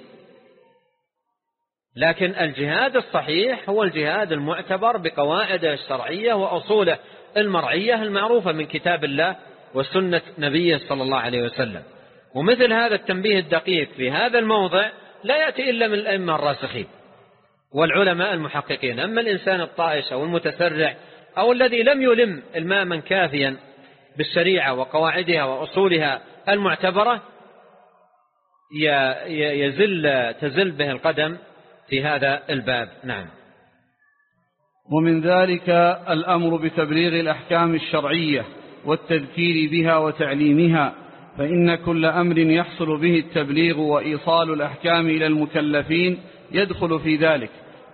لكن الجهاد الصحيح هو الجهاد المعتبر بقواعده الشرعية وأصوله المرعية المعروفة من كتاب الله وسنة نبيه صلى الله عليه وسلم. ومثل هذا التنبيه الدقيق في هذا الموضع لا يأتي إلا من الأئمة الراسخين والعلماء المحققين. أما الإنسان الطائش أو المتسرع أو الذي لم يلم الماما كافيا بالشريعة وقواعدها وأصولها المعتبرة يزل تزل به القدم في هذا الباب. نعم. ومن ذلك الأمر بتبليغ الأحكام الشرعية والتذكير بها وتعليمها فإن كل أمر يحصل به التبليغ وإيصال الأحكام إلى المكلفين يدخل في ذلك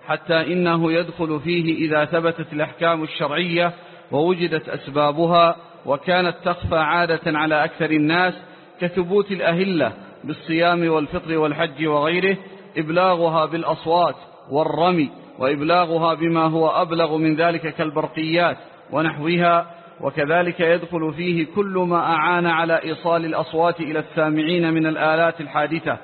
حتى إنه يدخل فيه إذا ثبتت الأحكام الشرعية ووجدت أسبابها وكانت تخفى عادة على أكثر الناس كثبوت الأهلة بالصيام والفطر والحج وغيره إبلاغها بالأصوات والرمي وإبلاغها بما هو أبلغ من ذلك كالبرقيات ونحوها وكذلك يدخل فيه كل ما أعان على إيصال الأصوات إلى السامعين من الآلات الحادثة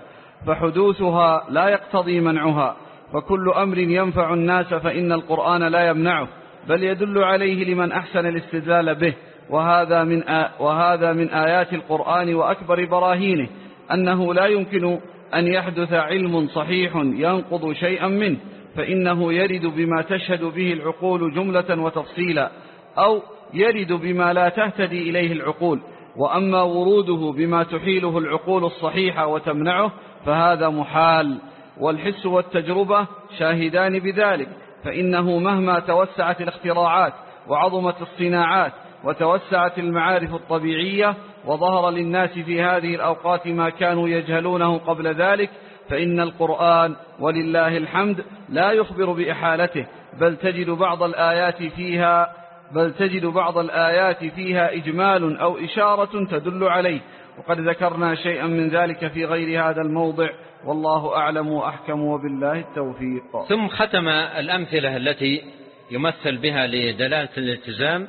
فحدوثها لا يقتضي منعها فكل أمر ينفع الناس فإن القرآن لا يمنعه بل يدل عليه لمن أحسن الاستدلال به. وهذا من, وهذا من آيات القرآن وأكبر براهينه أنه لا يمكن أن يحدث علم صحيح ينقض شيئا منه فإنه يرد بما تشهد به العقول جملة وتفصيلا أو يرد بما لا تهتدي إليه العقول وأما وروده بما تحيله العقول الصحيحة وتمنعه فهذا محال والحس والتجربة شاهدان بذلك فإنه مهما توسعت الاختراعات وعظمت الصناعات وتوسعت المعارف الطبيعية وظهر للناس في هذه الأوقات ما كانوا يجهلونه قبل ذلك فإن القرآن ولله الحمد لا يخبر بإحالته بل تجد بعض الآيات فيها بل تجد بعض الآيات فيها إجمال أو إشارة تدل عليه وقد ذكرنا شيئا من ذلك في غير هذا الموضع والله أعلم وأحكم وبالله التوفيق. ثم ختم الأمثلة التي يمثل بها لدلالة الالتزام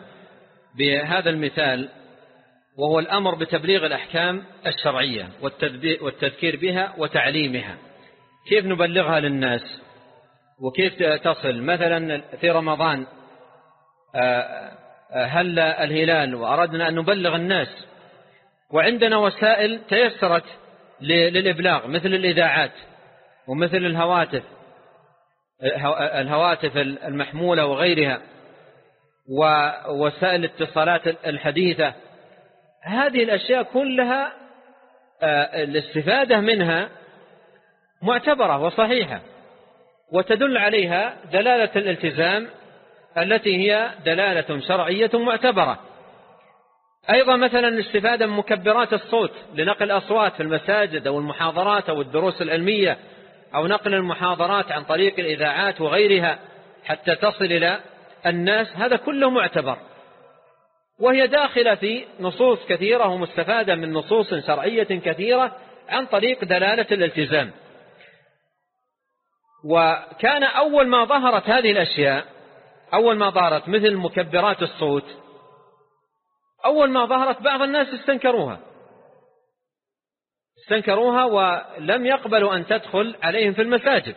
بهذا المثال وهو الأمر بتبليغ الأحكام الشرعية والتذكير بها وتعليمها. كيف نبلغها للناس؟ وكيف تصل؟ مثلا في رمضان آه، آه، هل الهلال وأردنا أن نبلغ الناس؟ وعندنا وسائل تيسرت للإبلاغ مثل الإذاعات ومثل الهواتف الهواتف المحمولة وغيرها. ووسائل الاتصالات الحديثة. هذه الأشياء كلها آه، الاستفادة منها معتبرة وصحيحة وتدل عليها دلالة الالتزام التي هي دلالة شرعية معتبرة. أيضا مثلا الاستفادة من مكبرات الصوت لنقل الأصوات في المساجد أو المحاضرات أو الدروس العلمية أو نقل المحاضرات عن طريق الإذاعات وغيرها حتى تصل إلى الناس هذا كله معتبر. وهي داخلة في نصوص كثيرة ومستفادة من نصوص شرعية كثيرة عن طريق دلالة الالتزام. وكان أول ما ظهرت هذه الأشياء أول ما ظهرت مثل مكبرات الصوت أول ما ظهرت بعض الناس استنكروها. استنكروها ولم يقبلوا أن تدخل عليهم في المساجد.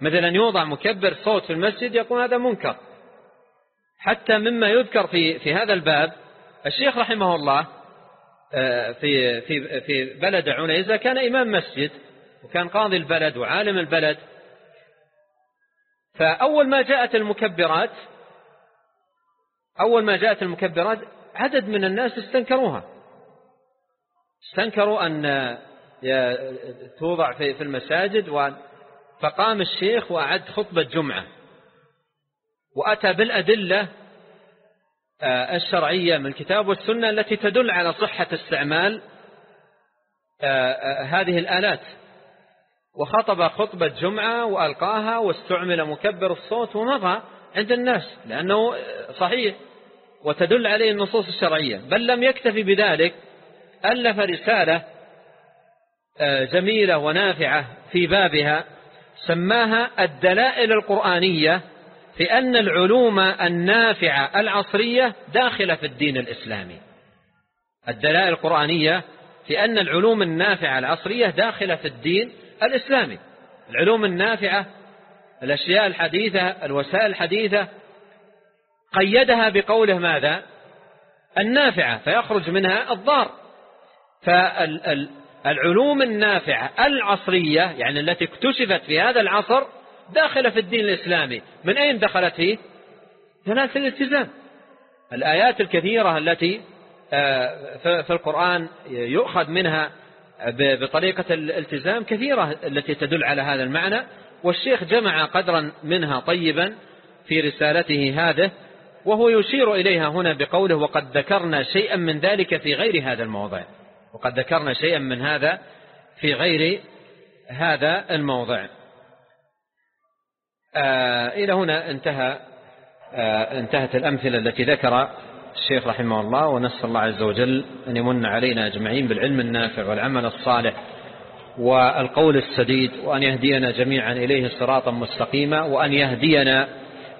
مثلا يوضع مكبر صوت في المسجد يقول هذا منكر. حتى مما يذكر في في هذا الباب الشيخ رحمه الله آه، في في في بلد عنيزة كان إمام مسجد وكان قاضي البلد وعالم البلد. فأول ما جاءت المكبرات أول ما جاءت المكبرات عدد من الناس استنكروها. استنكروا أن توضع في المساجد فقام الشيخ وأعد خطبة جمعة. وأتى بالأدلة آه، الشرعية من الكتاب والسنة التي تدل على صحة استعمال آه، آه، هذه الآلات. وخطب خطبة جمعة وألقاها واستعمل مكبر الصوت ومضى عند الناس لأنه صحيح وتدل عليه النصوص الشرعية. بل لم يكتفي بذلك ألف رسالة جميلة ونافعة في بابها سماها الدلائل القرآنية في أن العلوم النافعة العصرية داخلة في الدين الإسلامي. الدلائل القرآنية في أن العلوم النافعة العصرية داخلة في الدين الإسلامي. العلوم النافعة الأشياء الحديثة الوسائل الحديثة قيدها بقوله ماذا؟ النافعة فيخرج منها الضار. فالعلوم النافعة العصرية يعني التي اكتشفت في هذا العصر داخلة في الدين الإسلامي. من أين دخلت فيه دلالة الالتزام. الآيات الكثيرة التي آه، في القرآن يؤخذ منها بطريقة الالتزام كثيرة التي تدل على هذا المعنى. والشيخ جمع قدرا منها طيبا في رسالته هذه وهو يشير إليها هنا بقوله وقد ذكرنا شيئا من ذلك في غير هذا الموضع وقد ذكرنا شيئا من هذا في غير هذا الموضع. إلى هنا انتهى آه، انتهت الأمثلة التي ذكر الشيخ رحمه الله ونسأل الله عز وجل أن يمن علينا أجمعين بالعلم النافع والعمل الصالح والقول السديد وأن يهدينا جميعا إليه صراطا مستقيما وأن يهدينا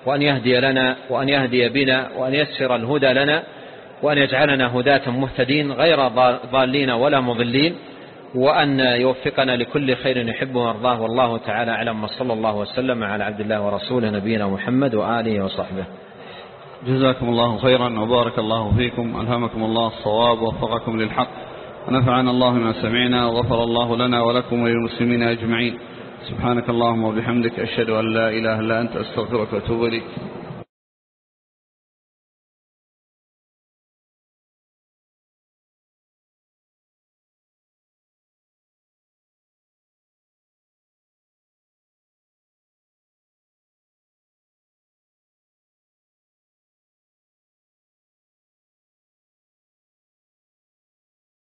وأن يهدي لنا وأن يهدي بنا وأن يسر الهدى لنا وأن يجعلنا هداة مهتدين غير ضالين ولا مضلين. وأن يوفقنا لكل خير يحبه وارضاه والله تعالى أعلم. وصلى الله وسلم على عبد الله ورسوله نبينا محمد وآله وصحبه. جزاكم الله خيرا وبارك الله فيكم. ألهمكم الله الصواب ووفقكم للحق. ونفعنا الله ما سمعنا وغفر الله لنا ولكم وللمسلمين أجمعين. سبحانك اللهم وبحمدك أشهد أن لا إله إلا أنت أستغفرك وأتوب إليك.